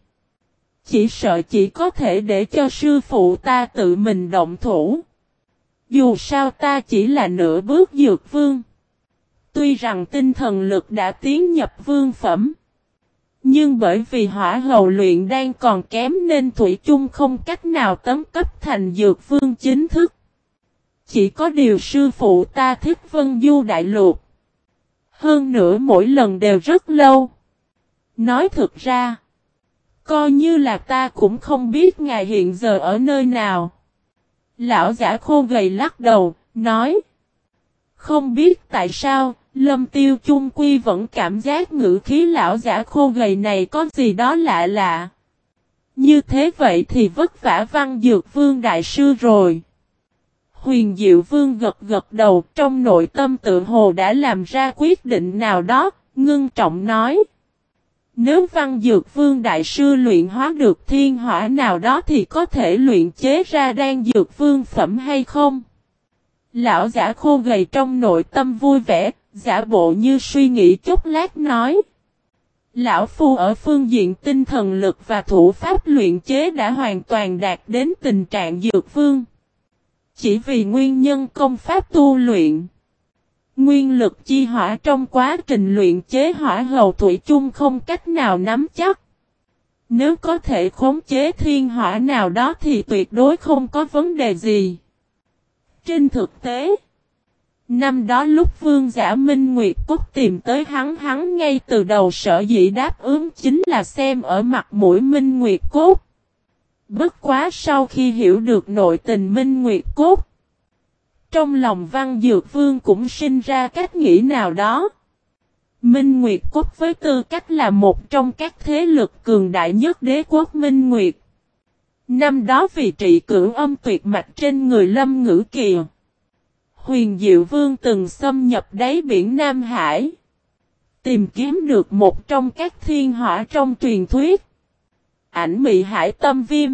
Chỉ sợ chỉ có thể để cho sư phụ ta tự mình động thủ Dù sao ta chỉ là nửa bước dược vương Tuy rằng tinh thần lực đã tiến nhập vương phẩm Nhưng bởi vì hỏa hầu luyện đang còn kém nên Thủy chung không cách nào tấm cấp thành dược vương chính thức. Chỉ có điều sư phụ ta thích vân du đại luộc Hơn nữa mỗi lần đều rất lâu. Nói thực ra. Coi như là ta cũng không biết ngài hiện giờ ở nơi nào. Lão giả khô gầy lắc đầu, nói. Không biết tại sao, Lâm Tiêu Chung Quy vẫn cảm giác ngữ khí lão giả khô gầy này có gì đó lạ lạ. Như thế vậy thì vất vả văn dược vương đại sư rồi. Huyền Diệu Vương gật gật đầu trong nội tâm tự hồ đã làm ra quyết định nào đó, ngưng trọng nói. Nếu văn dược vương đại sư luyện hóa được thiên hỏa nào đó thì có thể luyện chế ra đan dược vương phẩm hay không? Lão giả khô gầy trong nội tâm vui vẻ, giả bộ như suy nghĩ chút lát nói. Lão Phu ở phương diện tinh thần lực và thủ pháp luyện chế đã hoàn toàn đạt đến tình trạng dược vương. Chỉ vì nguyên nhân công pháp tu luyện. Nguyên lực chi hỏa trong quá trình luyện chế hỏa hầu thủy chung không cách nào nắm chắc. Nếu có thể khống chế thiên hỏa nào đó thì tuyệt đối không có vấn đề gì. Trên thực tế, năm đó lúc vương giả Minh Nguyệt Cúc tìm tới hắn hắn ngay từ đầu sở dĩ đáp ứng chính là xem ở mặt mũi Minh Nguyệt Cúc. Bất quá sau khi hiểu được nội tình Minh Nguyệt Cúc, trong lòng Văn Dược Vương cũng sinh ra cách nghĩ nào đó. Minh Nguyệt Quốc với tư cách là một trong các thế lực cường đại nhất đế quốc Minh Nguyệt. Năm đó vì trị cử âm tuyệt mạch trên người Lâm Ngữ Kiều. Huyền Diệu Vương từng xâm nhập đáy biển Nam Hải. Tìm kiếm được một trong các thiên hỏa trong truyền thuyết. Ảnh mị hải tâm viêm.